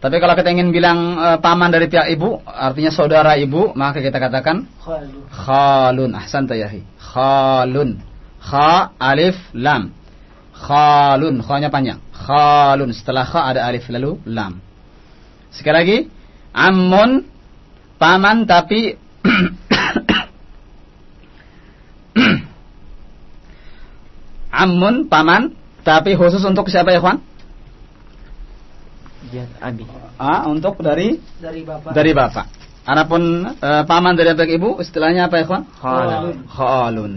Tapi kalau kita ingin bilang eh, paman dari pihak ibu, artinya saudara ibu, maka kita katakan Khalu. khalun. Ahsan yahi. Khalun. Kha alif lam. Khalun. Kha-nya panjang. Khalun. Setelah kha ada alif lalu lam. Sekali lagi, ammun paman tapi [COUGHS] ammun paman tapi khusus untuk siapa ya, kawan? Jihad abi. Ah, untuk dari dari bapak. dari bapak. Adapun eh, paman dari pihak ibu istilahnya apa ya, kawan? Khalun. Khalun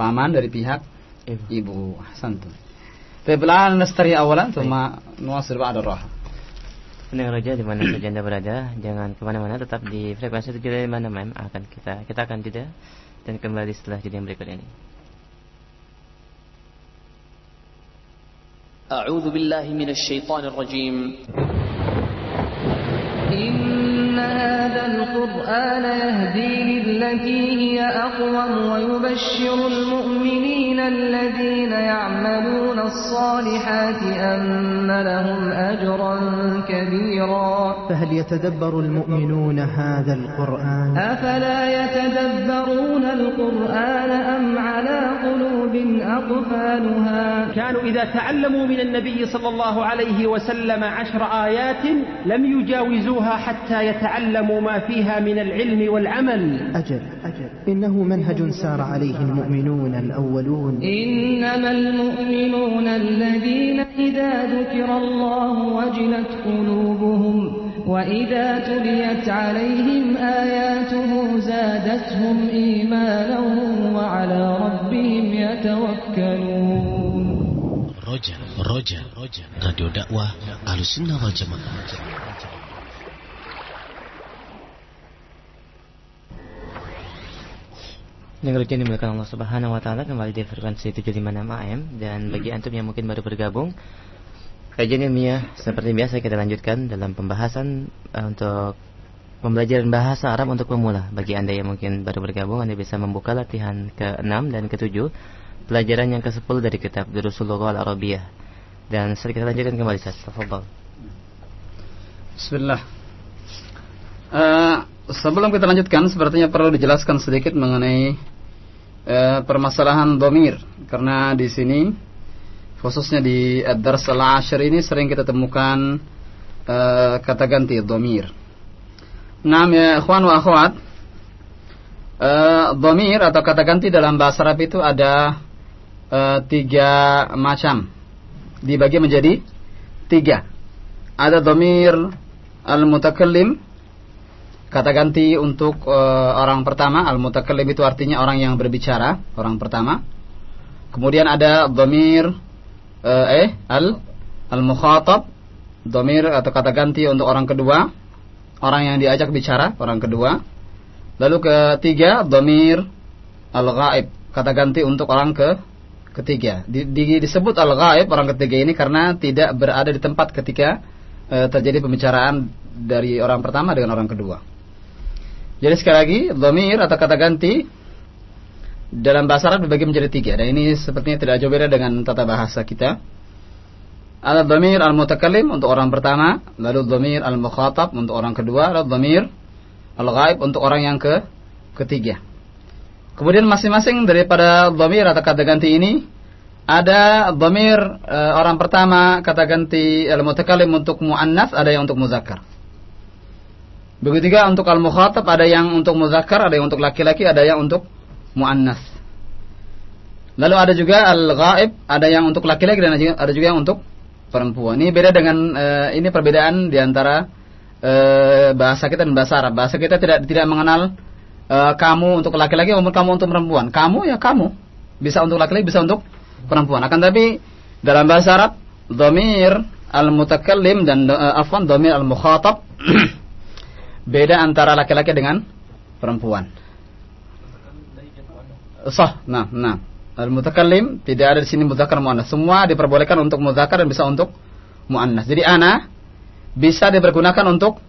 Paman dari pihak Ibu. ibu. Ahsantum. طيب الآن نستري أولا ثم نواصل بعد الراحة Pendengar roja di mana saja anda berada, jangan kemana-mana, tetap di frekuensi 756 mm akan kita kita akan jeda dan kembali setelah jeda yang berikut ini. أعوذ بالله من الشيطان الرجيم إن هذا القرآن يهدي للتي هي أقوم ويبشر المؤمنين الذين يعملون الصالحات أن لهم أجرا كبيرا. فهل يتدبر المؤمنون هذا القرآن؟ أفلا يتدبرون القرآن أم على قلوب أقفالها؟ كانوا إذا تعلموا من النبي صلى الله عليه وسلم عشر آيات لم يجاوزوها حتى يتعلموا ما فيها من العلم والعمل. أجل أجل إنه منهج سار عليه المؤمنون الأولون. إنما المؤمنون الذين إذا ذكر الله وجلت قلوبهم وإذا تليت عليهم آياته زادتهم إيمانا وعلى ربهم يتوكلون. Roja, Roja, Roja, Radio dakwah Ahlussunnah wal Dengar ujian dimulakan Allah Subhanahu wa taala kembali di frekuensi 756 AM dan bagi antum yang mungkin baru bergabung kajian ilmiah seperti biasa kita lanjutkan dalam pembahasan uh, untuk pembelajaran bahasa Arab untuk pemula. Bagi Anda yang mungkin baru bergabung Anda bisa membuka latihan ke-6 dan ke-7 pelajaran yang ke-10 dari kitab Durusul Lughah Al-Arabiyah. Dan setelah kita lanjutkan kembali Ustaz. Tafadhal. Bismillah Eh, Sebelum kita lanjutkan Sepertinya perlu dijelaskan sedikit mengenai eh, Permasalahan domir. Karena di sini Khususnya di Ad-Dars ini Sering kita temukan eh, Kata ganti domir. Nah ya ikhwan wa akhwat. Eh, Domir atau kata ganti dalam bahasa Arab itu ada eh, Tiga macam. Dibagi menjadi Tiga. Ada domir Al-Mutakallim Kata ganti untuk uh, orang pertama Al-Mutakallim itu artinya orang yang berbicara Orang pertama. Kemudian ada domir uh, Eh al Al-Mukhatab Domir atau kata ganti untuk orang kedua. Orang yang diajak bicara Orang kedua. Lalu ketiga Domir Al-Ghaib Kata ganti untuk orang ke ketiga. Di, di, Disebut Al-Ghaib orang ketiga ini Karena tidak berada di tempat ketika uh, Terjadi pembicaraan Dari orang pertama dengan orang kedua jadi sekali lagi, dhamir atau kata ganti dalam bahasa Arab dibagi menjadi tiga. Dan ini sepertinya tidak jauh beda dengan tata bahasa kita. Ada dhamir al-mutakallim untuk orang pertama, lalu dhamir al-mukhatab untuk orang kedua, lalu dhamir al-ghaib untuk orang yang ke ketiga. Kemudian masing-masing daripada dhamir atau kata ganti ini ada dhamir e, orang pertama kata ganti al-mutakallim untuk muannas, ada yang untuk muzakkar. Begitu juga untuk al-mukhatab ada yang untuk muzakkar, ada yang untuk laki-laki, ada yang untuk muannas. Lalu ada juga al-ghaib, ada yang untuk laki-laki dan ada juga yang untuk perempuan. Ini beda dengan uh, ini perbedaan di antara uh, bahasa kita dan bahasa Arab. Bahasa kita tidak tidak mengenal uh, kamu untuk laki-laki maupun kamu untuk perempuan. Kamu ya kamu. Bisa untuk laki-laki, bisa untuk perempuan. Akan tapi dalam bahasa Arab dhamir al-mutakallim dan uh, afwan dhamir al-mukhatab [CLEARS THROAT] beda antara laki-laki dengan perempuan. Sah, nah, nah. Al-mutakallim tidak ada di sini muzakkar muannas. Semua diperbolehkan untuk muzakkar dan bisa untuk muannas. Jadi ana bisa dipergunakan untuk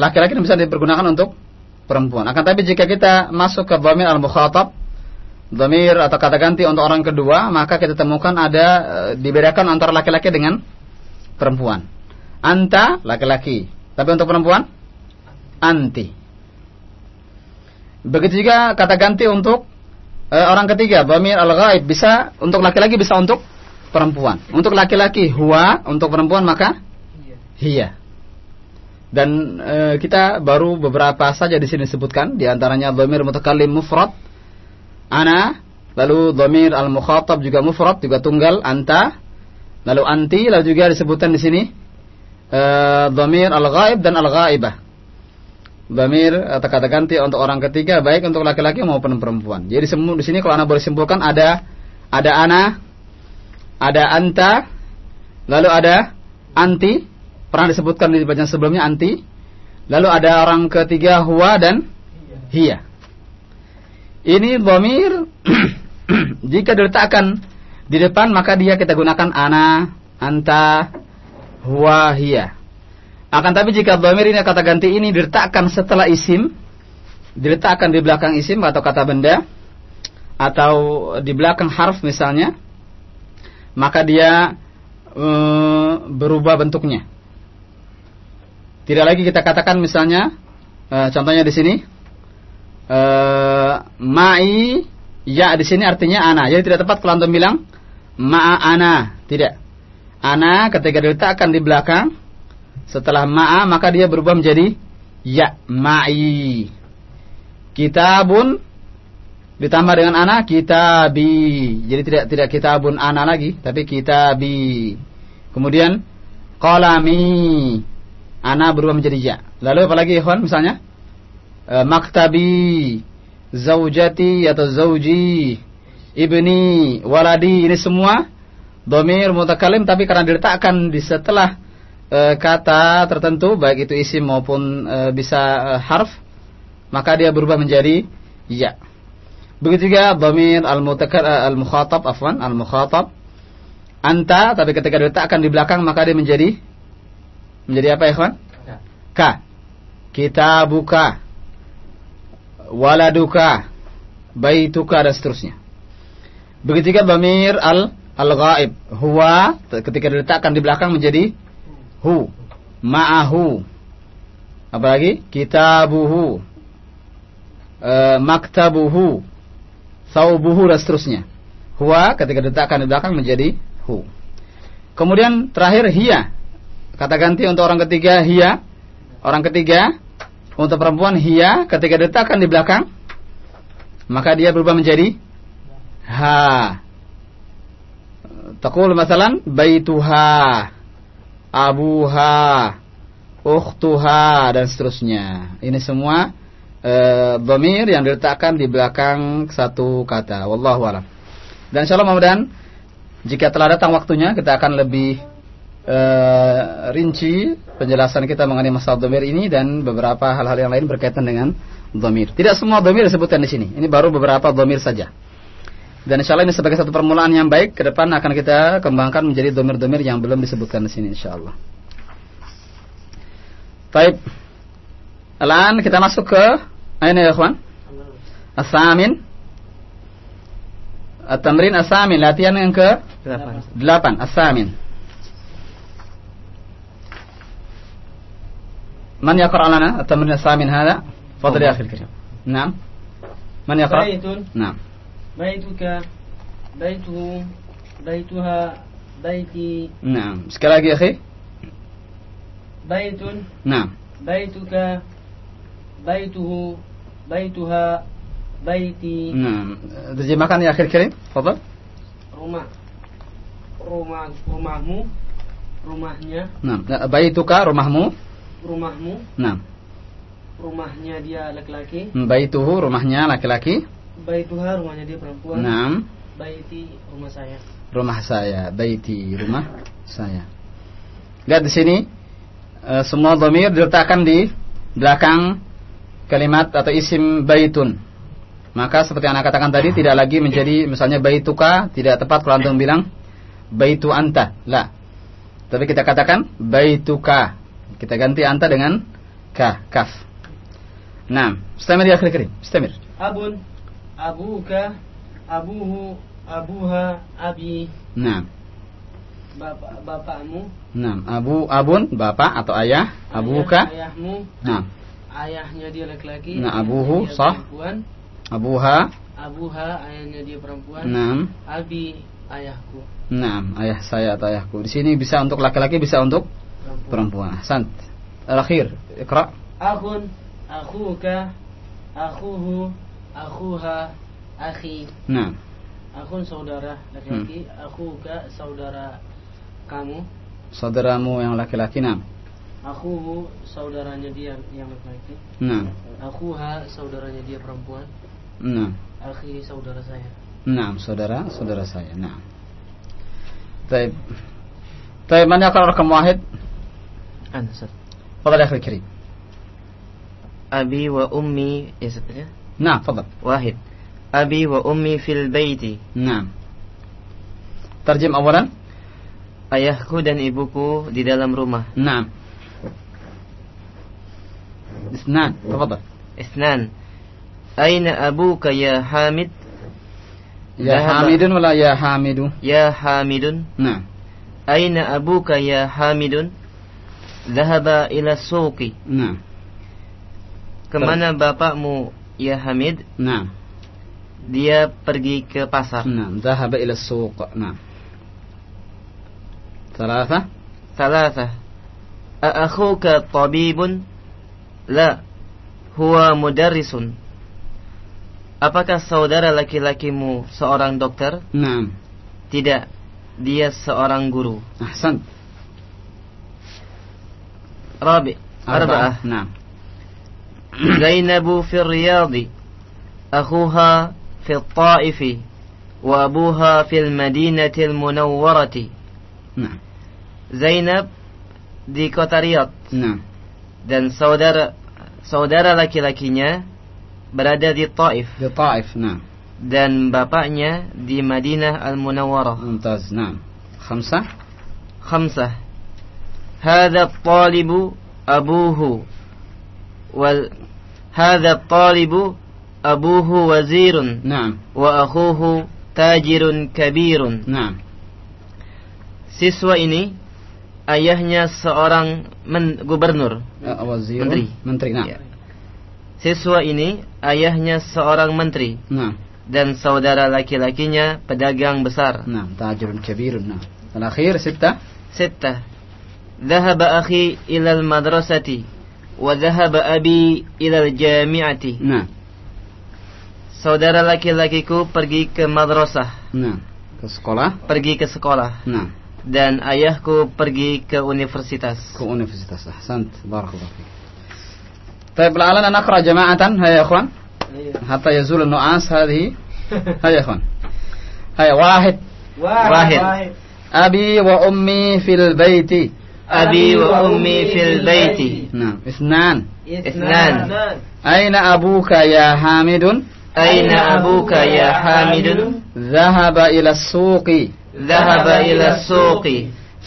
laki-laki dan bisa dipergunakan untuk perempuan. Akan tapi jika kita masuk ke dhamir al-mukhatab, dhamir atau kata ganti untuk orang kedua, maka kita temukan ada e, dibedakan antara laki-laki dengan perempuan. Anta laki-laki, tapi untuk perempuan anti. Begitu juga kata ganti untuk e, orang ketiga, dhamir al-ghaib bisa untuk laki-laki bisa untuk perempuan. Untuk laki-laki huwa, untuk perempuan maka hiya. Dan e, kita baru beberapa saja di sini sebutkan di antaranya dhamir mutakallim mufrad ana, lalu dhamir al-mukhatab juga mufrad juga tunggal anta, lalu anti lalu juga disebutkan di sini eh, dhamir al-ghaib dan al-ghaibah. Dhamir atau kata ganti untuk orang ketiga baik untuk laki-laki maupun perempuan. Jadi semu- di sini kalau Anda boleh simpulkan ada ada ana, ada anta, lalu ada anti, pernah disebutkan di bacaan sebelumnya anti. Lalu ada orang ketiga huwa dan hiya. Ini dhamir [CLEARS THROAT] jika diletakkan di depan maka dia kita gunakan ana, anta, huwa, hiya. Akan tapi jika dhamir ini kata ganti ini diletakkan setelah isim, diletakkan di belakang isim atau kata benda, atau di belakang harf misalnya, maka dia e, berubah bentuknya. Tidak lagi kita katakan misalnya, e, contohnya di sini, e, ma'i ya di sini artinya ana. Jadi tidak tepat kalau antum bilang ma'a ana, tidak. Ana ketika diletakkan di belakang setelah ma'a maka dia berubah menjadi ya ma'i. Kitabun ditambah dengan ana kitabi. Jadi tidak tidak kitabun ana lagi tapi kitabi. Kemudian qalami. Ana berubah menjadi ya. Lalu apalagi ikhwan misalnya? E, maktabi, zaujati atau zauji, ibni, waladi ini semua domir mutakalim tapi karena diletakkan di setelah e, kata tertentu baik itu isim maupun e, bisa e, harf maka dia berubah menjadi ya. Begitu juga domir al-mutakal al-mukhatab afwan al-mukhatab anta tapi ketika diletakkan di belakang maka dia menjadi menjadi apa ya kawan? Ka. Kitabuka. Waladuka. Baituka dan seterusnya. Begitu juga bamir al al-ghaib. Huwa ketika diletakkan di belakang menjadi hu. Ma'ahu. Apalagi? Kitabuhu. E, maktabuhu. Saubuhu dan seterusnya. Huwa ketika diletakkan di belakang menjadi hu. Kemudian terakhir hiya Kata ganti untuk orang ketiga hiya. Orang ketiga untuk perempuan hiya ketika diletakkan di belakang maka dia berubah menjadi ha. Taqul masalan baituha, abuha, ukhtuha dan seterusnya. Ini semua e, dhamir yang diletakkan di belakang satu kata. Wallahu alam. Dan insyaallah mudah jika telah datang waktunya kita akan lebih uh, rinci penjelasan kita mengenai masalah domir ini dan beberapa hal-hal yang lain berkaitan dengan domir. Tidak semua domir disebutkan di sini. Ini baru beberapa domir saja. Dan insya Allah ini sebagai satu permulaan yang baik ke depan akan kita kembangkan menjadi domir-domir yang belum disebutkan di sini insya Allah. Baik. Alan kita masuk ke ini ya kawan. Asamin. At-tamrin asamin latihan yang ke 8. 8 asamin. من يقرأ لنا التمرين الثامن هذا فضل يا أخي الكريم نعم من يقرأ بيت نعم baituka baituhu baituha baiti. Naam. Sekali lagi akhi. Baitun. Naam. Baituka baituhu baituha baiti. Naam. Terjemahkan yang akhir kirim Fadal. Rumah. Rumah rumahmu. Rumahnya. Naam. Nah, baituka rumahmu. Rumahmu. Naam. Rumahnya dia laki-laki. Baituhu rumahnya laki-laki baituha rumahnya dia perempuan Naam, baiti rumah saya rumah saya, baiti rumah saya. Lihat di sini eh, semua dhamir diletakkan di belakang kalimat atau isim baitun. Maka seperti yang anak katakan tadi tidak lagi menjadi misalnya baituka tidak tepat kalau antum bilang baitu anta. La. Tapi kita katakan baituka. Kita ganti anta dengan ka, kaf. Nah, istamir ya akhir karim. Istamir. abun abuka abuhu abuha abi Nah, bapak bapakmu nah, abu abun bapak atau ayah, abuka. ayah, ayahmu Nah, ayahnya dia laki-laki Nah, abuhu, sah. perempuan abuha. abuha ayahnya dia perempuan Nah, abi ayahku nah, ayah saya atau ayahku. Di sini bisa untuk laki-laki, bisa untuk perempuan perempuan. Sant. Terakhir, ikra. akhun akhuka akhuhu akhuha akhi nah akun saudara laki-laki hmm. akhuka saudara kamu saudaramu yang laki-laki nah Aku saudaranya dia yang laki-laki. Nah. Akuha saudaranya dia perempuan. Nah. Akhi saudara saya. Nah, saudara, saudara saya. Nah. taib Baik, mana yaqra rakam wahid? Anasat. Ustaz. Fadhal Abi wa ummi, ya sepertinya. نعم تفضل واحد أبي وأمي في البيت نعم ترجم أولا Ayahku dan ibuku di dalam rumah. نعم اثنان تفضل اثنان أين أبوك يا حامد يا ذهب- حامد ولا يا حامد يا حامد نعم أين أبوك يا حامد ذهب إلى السوق نعم Kemana bapakmu ya Hamid. Nah. Dia pergi ke pasar. Nah, dahaba ila suq. Nah. Salasa? Salasa. Akhuka tabibun? La. Huwa mudarrisun. Apakah saudara laki-lakimu seorang dokter? Nah. Tidak. Dia seorang guru. Ahsan. Rabi. Arba'ah. Nah. زينب في الرياض أخوها في الطائف وأبوها في المدينة المنورة نعم Zainab di kota Riyadh نعم dan saudara saudara laki-lakinya berada di Taif في طائف نعم dan bapaknya di Madinah Al-Munawwarah. ممتاز نعم خمسة خمسة هذا الطالب أبوه وال هذا الطالب أبوه وزير نعم وأخوه تاجر كبير نعم Siswa ini ayahnya seorang men- gubernur. أه، وزير Menteri. منتري نعم Ya. Siswa ini ayahnya seorang menteri نعم dan saudara laki-lakinya pedagang besar. نعم تاجر كبير نعم الأخير ستة ستة ذهب أخي إلى المدرسة وذهب أبي إلى الجامعة نعم Saudara laki-lakiku pergi ke madrasah, نعم ke sekolah pergi ke sekolah, نعم dan ayahku pergi ke universitas. ke universitas أحسنت بارك الله فيك طيب لعلنا نقرأ جماعة هيا يا إخوان حتى يزول النعاس هذه هيا يا إخوان هيا واحد واحد أبي وأمي في البيت أبي وأمي في البيت. نعم. اثنان. اثنان. أين أبوك يا حامد؟ أين أبوك يا حامد؟ ذهب إلى السوق. ذهب إلى السوق.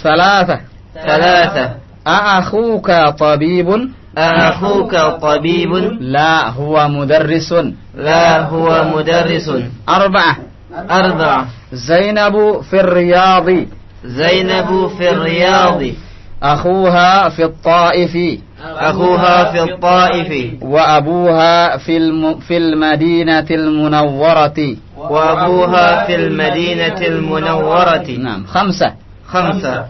ثلاثة. ثلاثة. أأخوك طبيب؟ أخوك طبيب. لا هو مدرس. لا هو مدرس. أربعة. أربعة. زينب في الرياض. زينب في الرياض. أخوها في الطائف. أخوها في الطائف. وأبوها في الم في المدينة المنورة. وأبوها في المدينة المنورة. نعم خمسة. خمسة.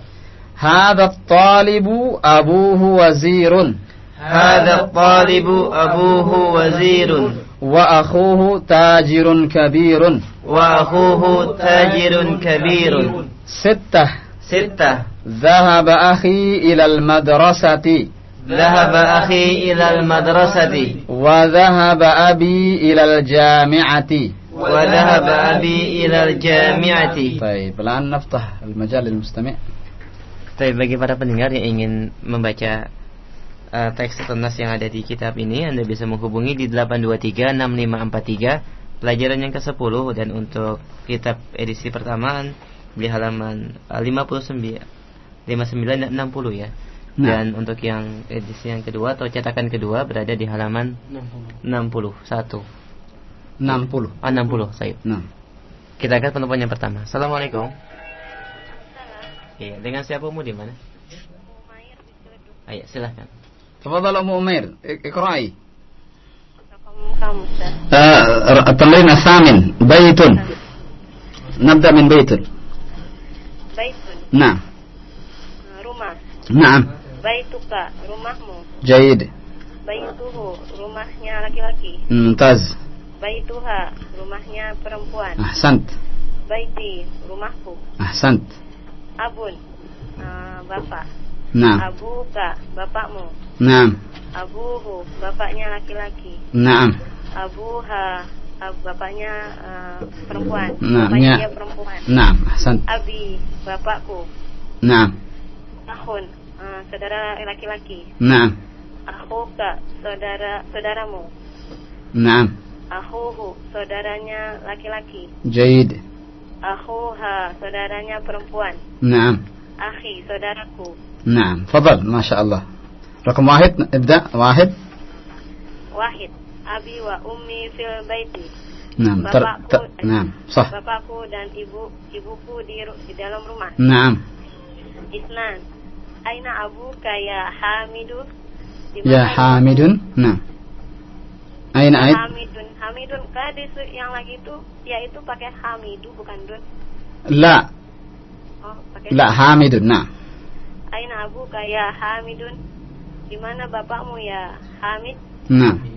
هذا الطالب أبوه وزير. هذا الطالب أبوه وزير. وأخوه تاجر كبير. وأخوه تاجر كبير. ستة. ستة ذهب أخي إلى المدرسة ذهب أخي إلى المدرسة وذهب أبي إلى الجامعة وذهب أبي إلى الجامعة طيب الآن نفتح المجال للمستمع Tapi bagi para pendengar yang ingin membaca uh, teks atau nas yang ada di kitab ini, Anda bisa menghubungi di 8236543 pelajaran yang ke-10 dan untuk kitab edisi pertama di halaman uh, 59 59 dan 60 ya. Nah. Dan untuk yang edisi yang kedua atau cetakan kedua berada di halaman 61. 60 Ah, 60, saya. Nah Kita akan penelpon yang pertama. Assalamualaikum. Iya, dengan siapa mu di mana? Ayo, silahkan. تفضل أم أمير اقرأي kamu Ustaz. آه، التمرين الثامن بيت نبدأ من بيت Nah. Rumah. Nah. Baituka, rumahmu. Jaid. Baituhu, rumahnya laki-laki. Mumtaz. Baituha, rumahnya perempuan. Ahsant. Baiti, rumahku. Ahsant. Abun, uh, bapak. Nah. Abuka, bapakmu. Nah. Abuhu, bapaknya laki-laki. Nah. Abuha, ab- bapaknya eh, perempuan. Naam. Bapaknya Ya. dia perempuan. Naam. Ahsan. Abi, bapakku. Naam. Ahun, eh, saudara laki-laki. Naam. Akhuka, saudara saudaramu. Naam. Ahuhu, saudaranya laki-laki. جيد Akhuha, saudaranya perempuan. نعم Akhi, saudaraku. نعم تفضل ما شاء الله رقم واحد ابدأ واحد Wahid, abi wa ummi fil baiti. Nah, ter, ter, nah, sah. Bapakku dan ibu ibuku di, di dalam rumah. Nah. Isnan. Aina abu kaya Hamidu? Ya Hamidun. Nah. Aina ait? Hamidun. Hamidun kadis yang lagi itu yaitu pakai Hamidu bukan Dun. La. Oh, pakai La Hamidun. Nah. Aina abu kaya Hamidun? Di mana bapakmu ya Hamid? Nah.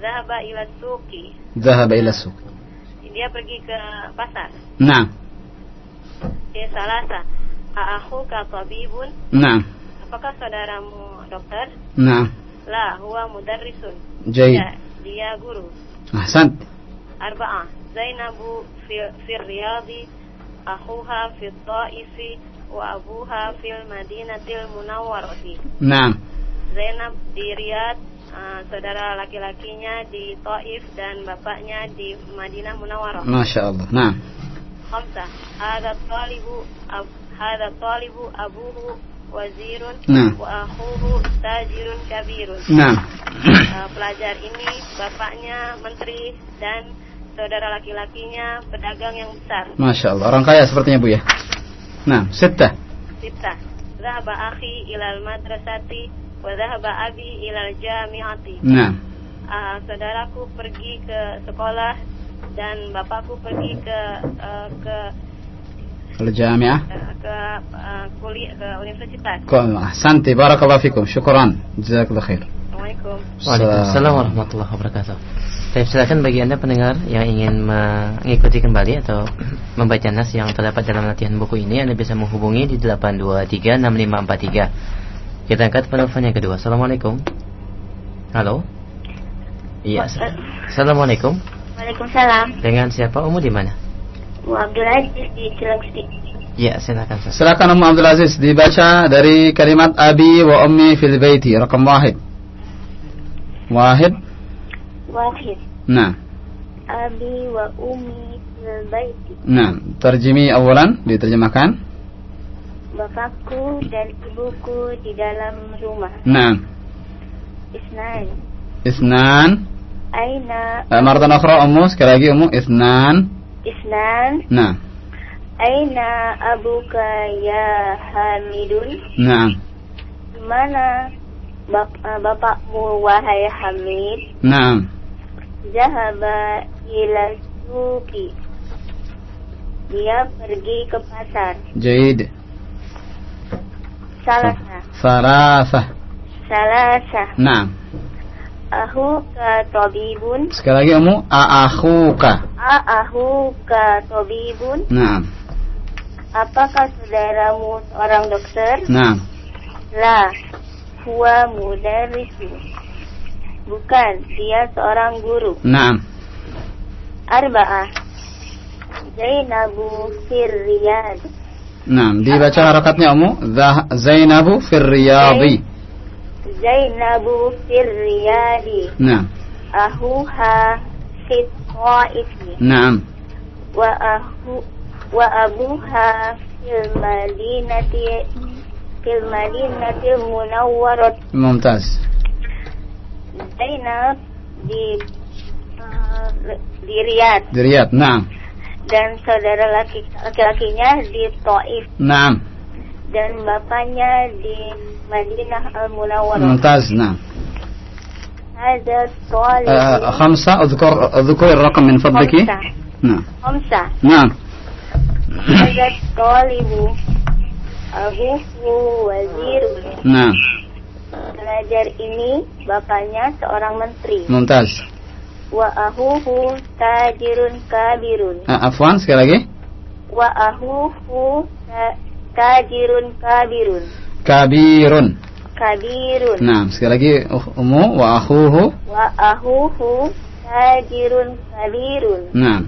Zahaba ila suki. Zahaba ila suki. Dia pergi ke pasar. Nah. Ya salasa. aku tabibun. Nah. Apakah saudaramu dokter? Nah. La, huwa mudarrisun. Jai. Dia, dia guru. Ahsan. Arba'ah. Zainabu fil, fil riyadi. Ahuha fil ta'ifi. Wa abuha fil madinatil munawwarati. Nah. Zainab di Riyadh Eh, saudara laki-lakinya di Taif dan bapaknya di Madinah Munawarah. Masya Allah. Nah. Hamza, ada talibu ada talibu abuhu wazirun nah. wa akhuhu tajirun kabirun. Nah. Uh, pelajar ini bapaknya menteri dan saudara laki-lakinya pedagang yang besar. Masya Allah. Orang kaya sepertinya Bu ya. Nah, sita. Sita. Zahba akhi ilal madrasati Wadahaba abi ilal jamiati. Nah. Uh, saudaraku pergi ke sekolah dan bapakku pergi ke uh, ke ke uh, ke uh, kuliah ke universitas. Kalau santi barakallahu fikum. Syukuran, Jazakallahu khair. Waalaikumsalam warahmatullahi wabarakatuh. Saya silakan bagi Anda pendengar yang ingin mengikuti kembali atau membaca nas yang terdapat dalam latihan buku ini Anda bisa menghubungi di 8236543. Kita angkat penelpon yang kedua. Assalamualaikum. Halo. Iya. Assalamualaikum. Waalaikumsalam. Dengan siapa? Umur di mana? Abdul Aziz di Cilengsi. Iya, silakan. Silakan umur Abdul Aziz dibaca dari kalimat abi wa ummi fil baiti rakam wahid. Wahid. Wahid. Nah. Abi wa ummi fil baiti. Nah, terjemi awalan diterjemahkan bapakku dan ibuku di dalam rumah. Nah. Isnan. Isnan. Aina. Eh, uh, Martan akhra ummu sekali lagi ummu isnan. Isnan. Nah. Aina abuka ya Hamidun? Nah. Mana bap eh, bapakmu wahai Hamid? Nah. Zahaba ila suki. Dia pergi ke pasar. Jaid. Salasa. ثلاثة Salasa. نعم Ahuka tabibun. sekali lagi أمو أأخوك A'ahuka tabibun. نعم Apakah saudaramu seorang dokter? نعم La. Huwa mudarrisu. Bukan, dia seorang guru. نعم Arba'ah. Zainabu fir Nah, dibaca harakatnya Umu. Zainabu firriyadi. Zainabu firriyadi. Nah. Ahuha fit ra'ifni. Naam. Wa ahu wa abuha fil madinati fil madinati munawwarat. Mumtaz. Zainab di uh, di Riyadh. Di Riyadh, nah dan saudara laki laki-lakinya di Taif نعم dan bapaknya di Madinah Al Munawwarah. ممتاز نعم Ada talib آه خمسة اذكر اذكر الرقم من فضلك خمسة نعم خمسة نعم Ada talibu Abuhu waziru نعم Pelajar ini bapaknya seorang menteri ممتاز wa ahuhu tajirun kabirun. Ah, afwan sekali lagi. Wa ahuhu tajirun kabirun. Kabirun. Kabirun. Nah, sekali lagi uh, ummu wa ahuhu. Wa ahuhu tajirun kabirun. Nah.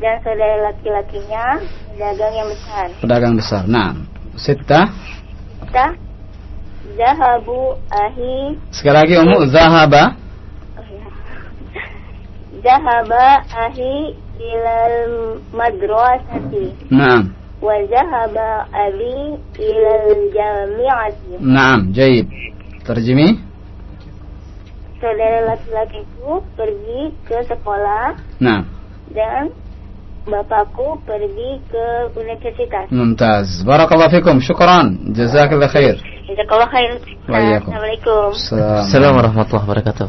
Dan saudara laki-lakinya pedagang yang besar. Pedagang besar. Nah, sita. Sita. Zahabu ahi. Sekali lagi ummu zahaba zahaba ahi ilal madrasati Nah, wa zahaba abi ilal jami'ati. Naam, jayid. Terjemi. Saudara laki-lakiku pergi ke sekolah Nah, dan bapakku pergi ke universitas. mumtaz. Barakallahu fikum. Syukran. Jazakallah khair. Jazakallah khair. Assalamualaikum. Assalamualaikum warahmatullahi wabarakatuh.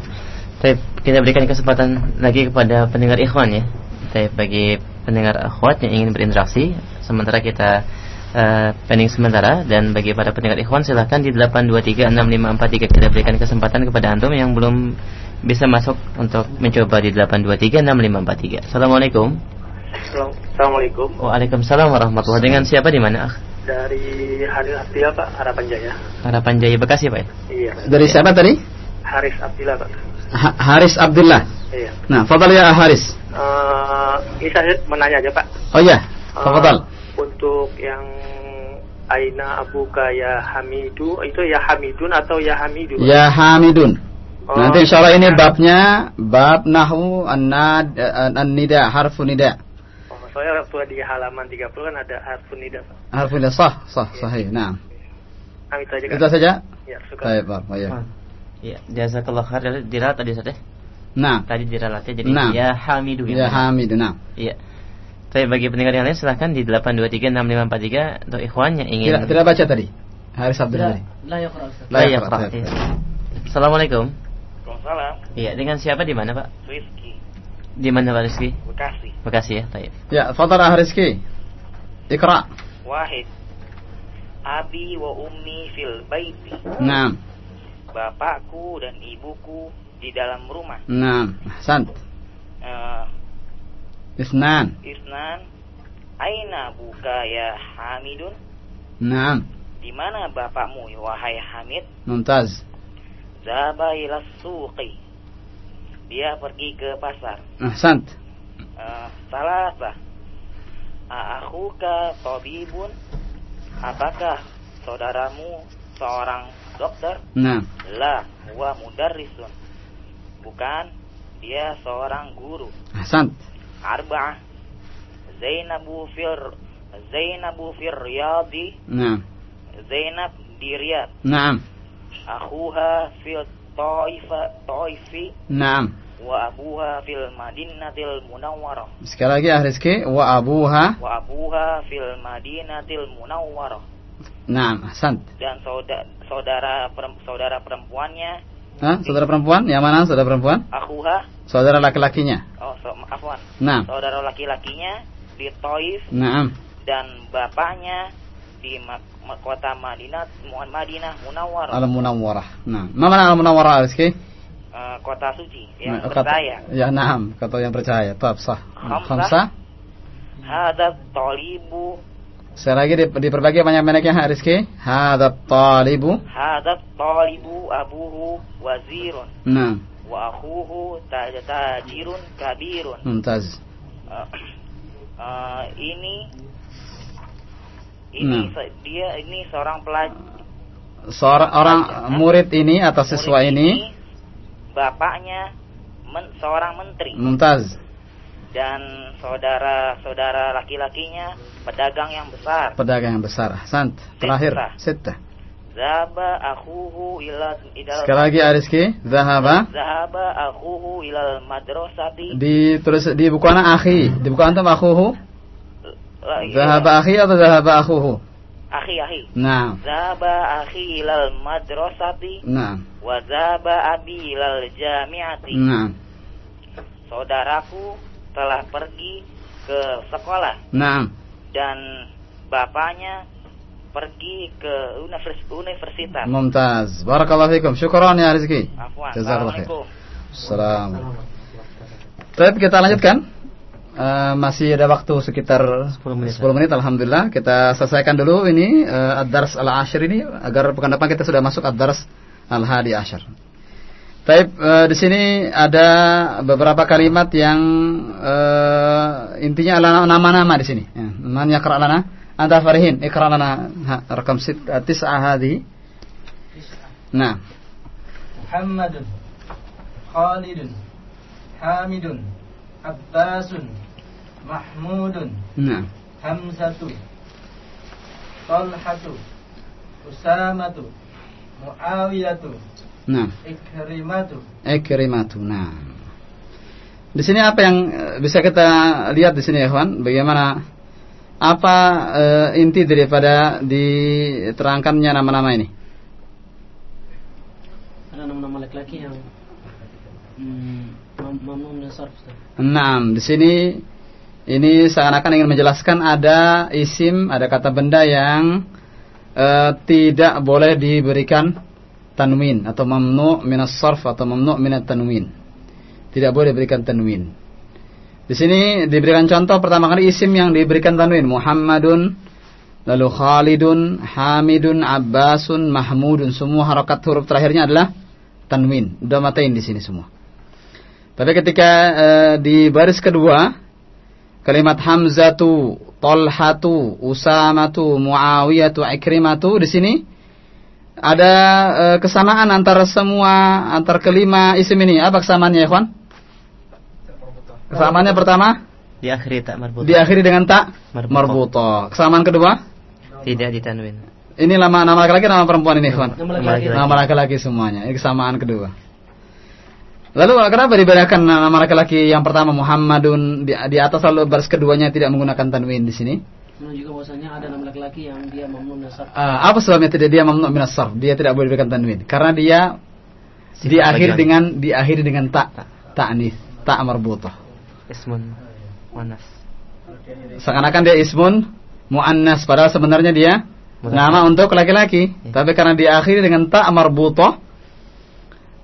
Baik, kita berikan kesempatan lagi kepada pendengar ikhwan ya. Baik, bagi pendengar akhwat yang ingin berinteraksi, sementara kita uh, pending sementara dan bagi para pendengar ikhwan silahkan di 8236543 kita berikan kesempatan kepada antum yang belum bisa masuk untuk mencoba di 8236543. Assalamualaikum. Assalamualaikum. Waalaikumsalam warahmatullahi Dengan siapa di mana? Ah, Dari Haris Abdillah Pak, Harapan Jaya. Harapan Jaya Bekasi Pak ya? Iya. Dari siapa tadi? Haris Abdillah Pak. Ha- Haris Abdullah. Iya. Nah, fadal ya Haris. Eh, ini saya menanya aja Pak. Oh iya, Eh, fadal. untuk yang Aina Abuka ya Hamidu itu ya Hamidun atau ya Hamidu? Pak? Ya Hamidun. Oh, Nanti insya Allah ini ya. babnya bab nahwu an-nad an-nida harfu nida. Oh, soalnya waktu di halaman 30 kan ada harfun nida Pak. Harfu nida sah, sah, sahih. Nah, Ah, itu aja kan? itu saja. Ya, suka. Baik, Pak. Baik. Iya, jazakallah khair diralat tadi Ustaz ya? Nah, Tadi diralatnya jadi Nah. ya Hamidu ya Hamidun. Nah. Iya. Tapi bagi pendengar yang lain silahkan di 8236543 untuk ikhwan yang ingin Tidak, tidak baca tadi. Haris Abdullah tadi. La yaqra Ustaz. La yaqra, yaqra. la yaqra. Assalamualaikum. Waalaikumsalam. Iya, dengan siapa di mana, Pak? Rizky, Di mana Pak Rizky? Bekasi. Bekasi ya, baik. Ya, fadal ah Rizki. Ikra. Wahid. Abi wa ummi fil baiti. Naam. Bapakku dan ibuku di dalam rumah. Naam. Ahsant. Eh, Isnan. Isnan. Aina buka ya Hamidun? Naam. Di mana bapakmu wahai Hamid? Mumtaz. Zaba ila suqi. Dia pergi ke pasar. Ahsant. Eh, salasa. Akhuka tabibun? Apakah saudaramu seorang dokter? Naam. La, huwa mudarrisun. Bukan, dia seorang guru. Ahsant. Arba'ah. Zainabu fir Zainabu fir riyadi. Naam. Zainab di Riyadh. Naam. Akhuha fil Taifa Taifi Naam. wa abuha fil Madinatil Munawwarah. Sekali lagi ah Rizki. Wa abuha. Wa abuha fil Madinatil Munawwarah. Naam. Ahsant. Dan saudara saudara saudara perempuannya Hah? Saudara perempuan? Yang mana saudara perempuan? akhuha Saudara laki-lakinya. oh so, afwan. Naam. Saudara laki-lakinya di Taif Naam. dan bapaknya di kota Madinah Madinah Munawwarah Al-Munawwarah. Nah, ma mana Al-Munawwarah Rizki? eh, kota suci yang Nah, kata- percaya Ya, naam, kata yang percaya. Tab sah. Khamsah. Khamsa. Hadza talibu Sekali lagi di, diperbagi banyak-banyaknya ha Rizki. Hadza talibu. hadza talibu abuhu wazirun Naam. wa akhuhu taj- tajirun kabirun Mumtaz. Eh, eh, [CLEARS THROAT] ini ini Nah. se- dia ini seorang pelajar Seorang orang murid ini atau siswa ini bapaknya men- seorang menteri Mumtaz. Dan saudara-saudara laki-lakinya pedagang yang besar. Pedagang yang besar. Sant. Terakhir. Sittah. Zaba akhuhu ila idal Sekali lagi Ariski. Zahaba. Zahaba akhuhu ilal madrasati. Ditulis di buku anak akhi. Di buku antum akhuhu. La- Zahaba akhi atau zahaba akhuhu? Akhi akhi. Nah. Zaba akhi ilal madrasati Nah. wa zaba abi ilal jami'ati. Nah. Saudaraku telah pergi ke sekolah Nah. dan bapaknya pergi ke univers- universitas. Mumtaz. Barakallahu fikum. Syukran ya Rizki. Afwan. Jazakallah khair. Assalamualaikum. Baik, kita lanjutkan eh, masih ada waktu sekitar 10 menit. menit alhamdulillah. Kita selesaikan dulu ini eh, ad-dars al-ashir ini agar pekan depan kita sudah masuk ad-dars al-hadi ashar. Baik, eh, di sini ada beberapa kalimat yang eh, intinya adalah nama-nama di sini. Ya, Man yaqra lana? Anta Farihin, ikra lana ha, rakam sit, eh, hadhi. Nah, Muhammadun Khalidun Hamidun Abbasun Mahmudun nah. Hamzatu Talhatu Usamatu Muawiyatu Nah, Ikrimatu Ikrimatu. Nah. Di sini apa yang eh, bisa kita lihat di sini ya, kawan? Bagaimana apa eh, inti daripada diterangkannya nama-nama ini? Ada nama-nama laki-laki yang hmm, mam- mamnu min sarf. Ustaz. Enam. Di sini ini seakan-akan ingin menjelaskan ada isim, ada kata benda yang eh, tidak boleh diberikan tanwin atau mamnu minas sarf atau mamnu minat tanwin. Tidak boleh diberikan tanwin. Di sini diberikan contoh pertama kali isim yang diberikan tanwin Muhammadun lalu Khalidun, Hamidun, Abbasun, Mahmudun semua harokat huruf terakhirnya adalah tanwin. Udah matain di sini semua. Tapi ketika eh, di baris kedua kalimat Hamzatu, Talhatu, Usamatu, Muawiyatu, Ikrimatu di sini ada eh, kesamaan antara semua antar kelima isim ini. Apa kesamaannya ya, kawan? Kesamaannya pertama Diakhiri tak marbut. diakhiri dengan tak marbutoh. Kesamaan kedua Tidak ditanwin. ini nama nama laki-laki nama perempuan ini, kawan? Nama laki-laki. Nama laki-laki semuanya. Ini kesamaan kedua. Lalu kenapa dibedakan nama laki-laki yang pertama Muhammadun di, di atas lalu baris keduanya tidak menggunakan tanwin di sini? Juga bahwasanya ada nama laki-laki yang dia mamnu min sarf. Ah, apa sebabnya tidak dia mamnu min as-sarf? Dia tidak boleh diberikan tanwin karena dia Sifat diakhiri bagian. dengan diakhiri dengan tak ta'nis, tak marbutah. Ismun Wanas. Seakan-akan dia ismun muannas padahal sebenarnya dia Muzakkar. nama untuk laki-laki. Tapi karena diakhiri dengan tak marbutah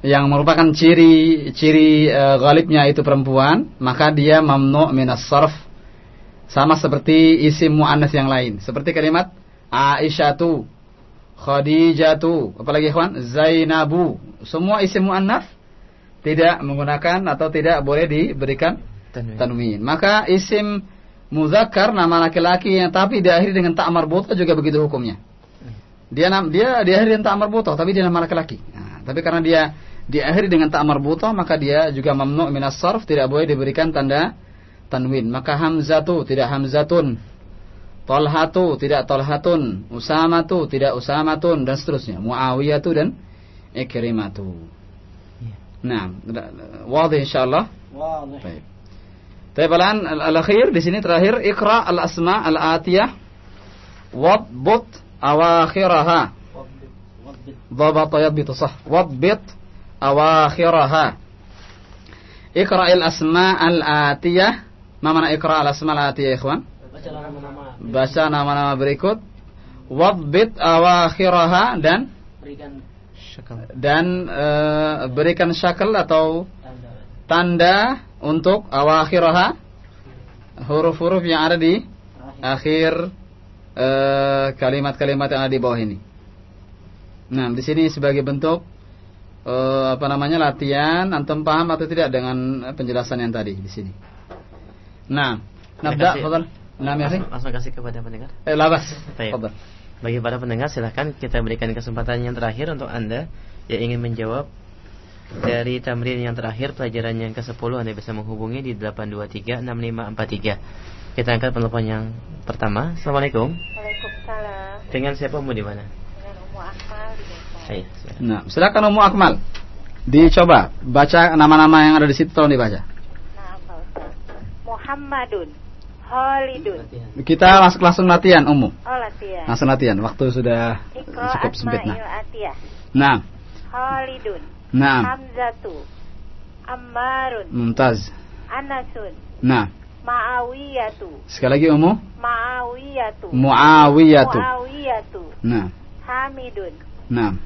yang merupakan ciri ciri eh, ghalibnya itu perempuan, maka dia mamnu minas sarf. Sama seperti isim muannas yang lain. Seperti kalimat Aisyatu, Khadijatu, apalagi ikhwan? Zainabu. Semua isim muannas tidak menggunakan atau tidak boleh diberikan Tanwin. tanwin. Maka isim muzakkar nama laki-laki yang tapi diakhiri dengan tak marbutah juga begitu hukumnya. Dia dia diakhiri dengan tak marbutah tapi dia nama laki-laki. Nah, tapi karena dia diakhiri dengan tak marbutah maka dia juga mamnu minas sarf tidak boleh diberikan tanda tanwin. Maka hamzatu tidak hamzatun. Tolhatu tidak tolhatun. Usamatu tidak usamatun dan seterusnya. Muawiyatu dan ikrimatu. Ya. Nah, wadhi insyaallah. Wadih. Baik. Tapi pelan al-akhir di sini terakhir ikra al-asma al-atiyah wadbut awakhiraha. Dhabata yadbitu sah. Wadbit awakhiraha. Iqra'il asma al-atiyah Ma mana ikra al hati ya ikhwan? Baca nama-nama berikut. Wadbit awakhiraha dan berikan dan e, berikan syakal atau tanda untuk awakhiraha huruf-huruf yang ada di akhir eh, kalimat-kalimat e, yang ada di bawah ini. Nah, di sini sebagai bentuk e, apa namanya latihan antum paham atau tidak dengan penjelasan yang tadi di sini. Nah, nabda, fadal. Nah, Langsung, langsung kasih kepada pendengar. Eh, labas. Baik. Fadal. Bagi para pendengar silahkan kita berikan kesempatan yang terakhir untuk Anda yang ingin menjawab dari tamrin yang terakhir pelajaran yang ke-10 Anda bisa menghubungi di 8236543. Kita angkat penelpon yang pertama. Assalamualaikum. Waalaikumsalam. Dengan siapa Mu di mana? Dengan Umu Akmal di Depok. Hai, silakan. Nah, silakan Ummu Akmal. Dicoba baca nama-nama yang ada di situ tolong dibaca. Nah. Muhammadun. Khalidun. Kita langsung langsung latihan Ummu. Oh, latihan. Langsung latihan. Waktu sudah Iqra cukup sempit nah. Atiyah. Nah, Khalidun. Naam. Hamzatu. Ammarun. mumtaz. Anasun. Nah, Ma'awiyatu. sekali lagi Ummu. Ma'awiyatu. Muawiyatu. Muawiyatu. Nah, Hamidun. nah,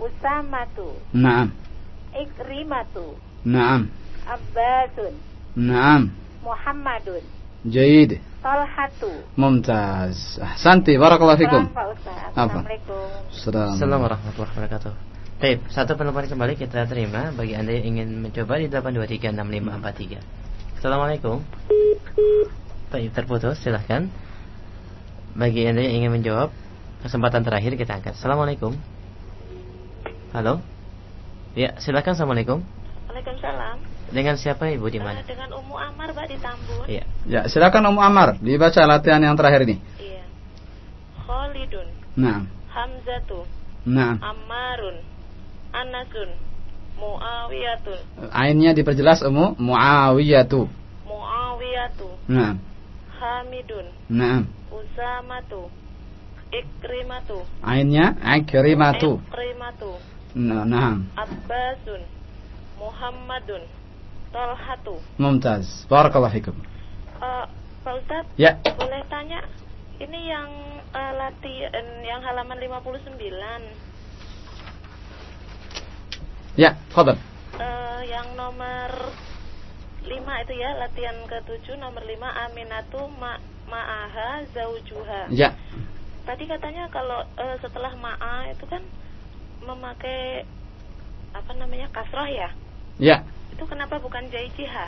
Usamatu. nah, Ikrimatu. nah, Abbasun. nah, Muhammadun. Jaid. Talhatu. Mumtaz. Ahsanti. Barakallahu fikum. Assalamualaikum. Assalamualaikum warahmatullahi wabarakatuh. Baik, satu penelpon kembali kita terima bagi Anda yang ingin mencoba di 8236543. Assalamualaikum. Baik, terputus, silahkan. Bagi Anda yang ingin menjawab, kesempatan terakhir kita angkat. Assalamualaikum. Halo. Ya, silakan. Assalamualaikum. Waalaikumsalam. Dengan siapa Ibu di mana? Eh, dengan Ummu Amar Pak di Tambun. Iya. Ya, silakan Om Amar dibaca latihan yang terakhir ini. Iya. Khalidun. Nah. Hamzatu. Nah. Ammarun. Anasun. Muawiyatun. Ainnya diperjelas Ummu Muawiyatu. Muawiyatu. Nah. Hamidun. Nah. Usamatu. Ikrimatu. Ainnya Ikrimatu. Ikrimatu. Nah, nah. Abbasun. Muhammadun. Talhatu. Mumtaz. Barakallahu fikum. Eh, Pak Ustadz, Ya. boleh tanya ini yang eh, latihan yang halaman 59 Ya, fadal. eh, yang nomor 5 itu ya latihan ke-7 nomor 5 Aminatu ma ma'aha zaujuha. Ya. Tadi katanya kalau eh, setelah ma'a itu kan memakai apa namanya kasroh ya? Ya. Itu kenapa bukan jaijiha?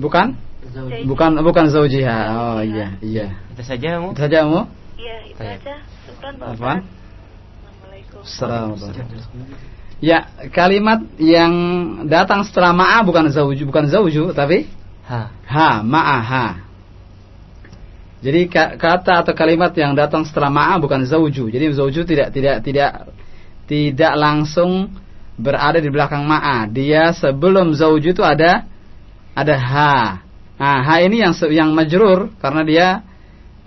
Bukan? Zauji. Bukan bukan zaujiha. Oh iya, iya. Itu saja, Mu. Itu saja, Mu. Iya, itu Baik. aja. Syukran. Assalamualaikum. Ya, kalimat yang datang setelah ma'a bukan zauju, bukan zauju, tapi Ha. ha, ma'a ha. Jadi ka- kata atau kalimat yang datang setelah ma'a bukan zauju. Jadi zauju tidak tidak tidak tidak langsung berada di belakang ma'a. Dia sebelum zauju itu ada ada ha. Nah, ha ini yang yang majrur karena dia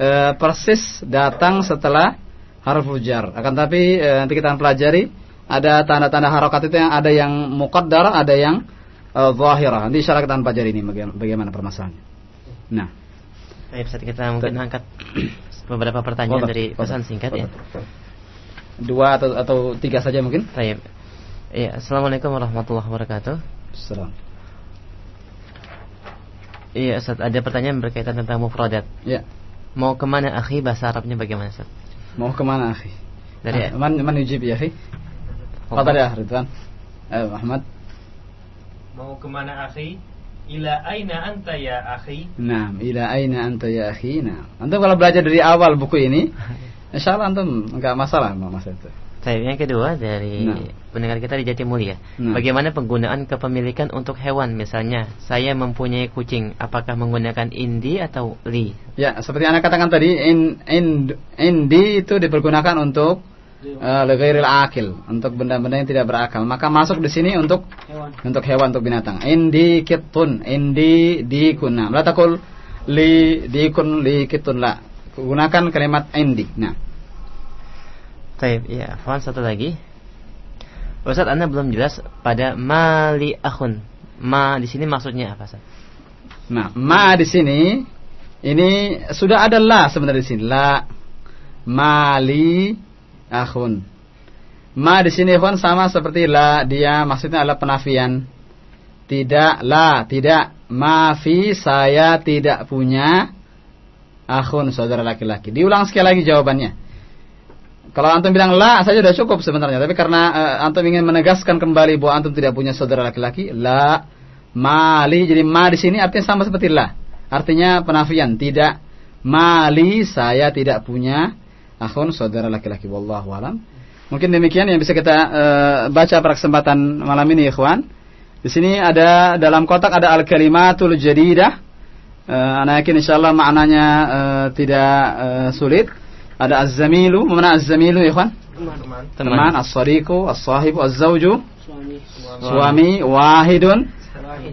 eh, persis datang setelah harfu jar. Akan tapi eh, nanti kita akan pelajari ada tanda-tanda harokat itu yang ada yang muqaddar, ada yang eh, zahirah. Nanti insyaallah kita akan pelajari ini bagaimana, bagaimana permasalahannya. Nah, Baik, Ustaz, kita mungkin angkat beberapa pertanyaan Fadal, dari pesan singkat ya. dua atau atau tiga saja mungkin. Baik. Iya, Assalamualaikum warahmatullahi wabarakatuh. Salam. Iya, Ustaz, ada pertanyaan berkaitan tentang mufradat. Ya. Mau ke mana akhi bahasa Arabnya bagaimana, Ustaz? Mau ke mana, akhi? Dari Ah, man man yujib ya, akhi? Fadal ya, Ridwan. Eh, Ahmad. Mau ke mana akhi? Ila aina anta ya akhi? Nah, ila aina anta ya akhi? Nah, antum kalau belajar dari awal buku ini, [LAUGHS] insyaallah antum enggak masalah sama masa itu. Baik, yang kedua dari Nah. pendengar kita di Jatimulya. Nah. Bagaimana penggunaan kepemilikan untuk hewan? Misalnya, saya mempunyai kucing, apakah menggunakan indi atau li? Ya, seperti anda katakan tadi, in, in, indi itu dipergunakan untuk uh, leghairil akil, untuk benda-benda yang tidak berakal. Maka masuk di sini untuk Hewan. untuk hewan, untuk binatang. Indi kitun, indi dikun. Nah, la takul li dikun li kitun la. Gunakan kalimat indi. Nah, Baik, ya, Afwan satu lagi. Ustaz, Anda belum jelas pada mali akhun. Ma di sini maksudnya apa, Ustaz? Nah, ma di sini ini sudah ada la sebenarnya di sini. La mali akhun. Ma di sini ikhwan sama seperti la dia maksudnya adalah penafian. Tidak la, tidak mafi saya tidak punya akhun saudara laki-laki. Diulang sekali lagi jawabannya. Kalau antum bilang la saja sudah cukup sebenarnya, tapi karena eh, antum ingin menegaskan kembali bahwa antum tidak punya saudara laki-laki, la mali jadi ma di sini artinya sama seperti la. Artinya penafian, tidak mali saya tidak punya akhun saudara laki-laki wallahu alam. Mungkin demikian yang bisa kita eh, baca pada kesempatan malam ini ikhwan. Di sini ada dalam kotak ada al-kalimatul jadidah. Eh, ana yakin insyaallah maknanya eh, tidak eh, sulit. Ada az-zamilu, mana az-zamilu ikhwan? Teman. Teman, as-sadiqu, as-sahibu, az-zawju, Suami. suami, wahidun,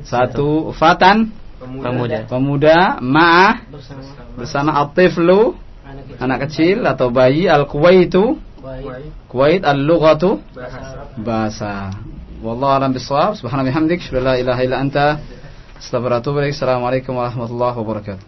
satu fatan, Pemuda. pemuda, ma'ah, Bersama. bersama at-tiflu, Anak kecil. atau bayi, al-kuwaitu, kuwait, al-lughatu, Bahasa. bahasa. Wallahu a'lam bissawab. Subhanallahi bihamdik, la ilaha illa anta. Assalamualaikum warahmatullahi wabarakatuh.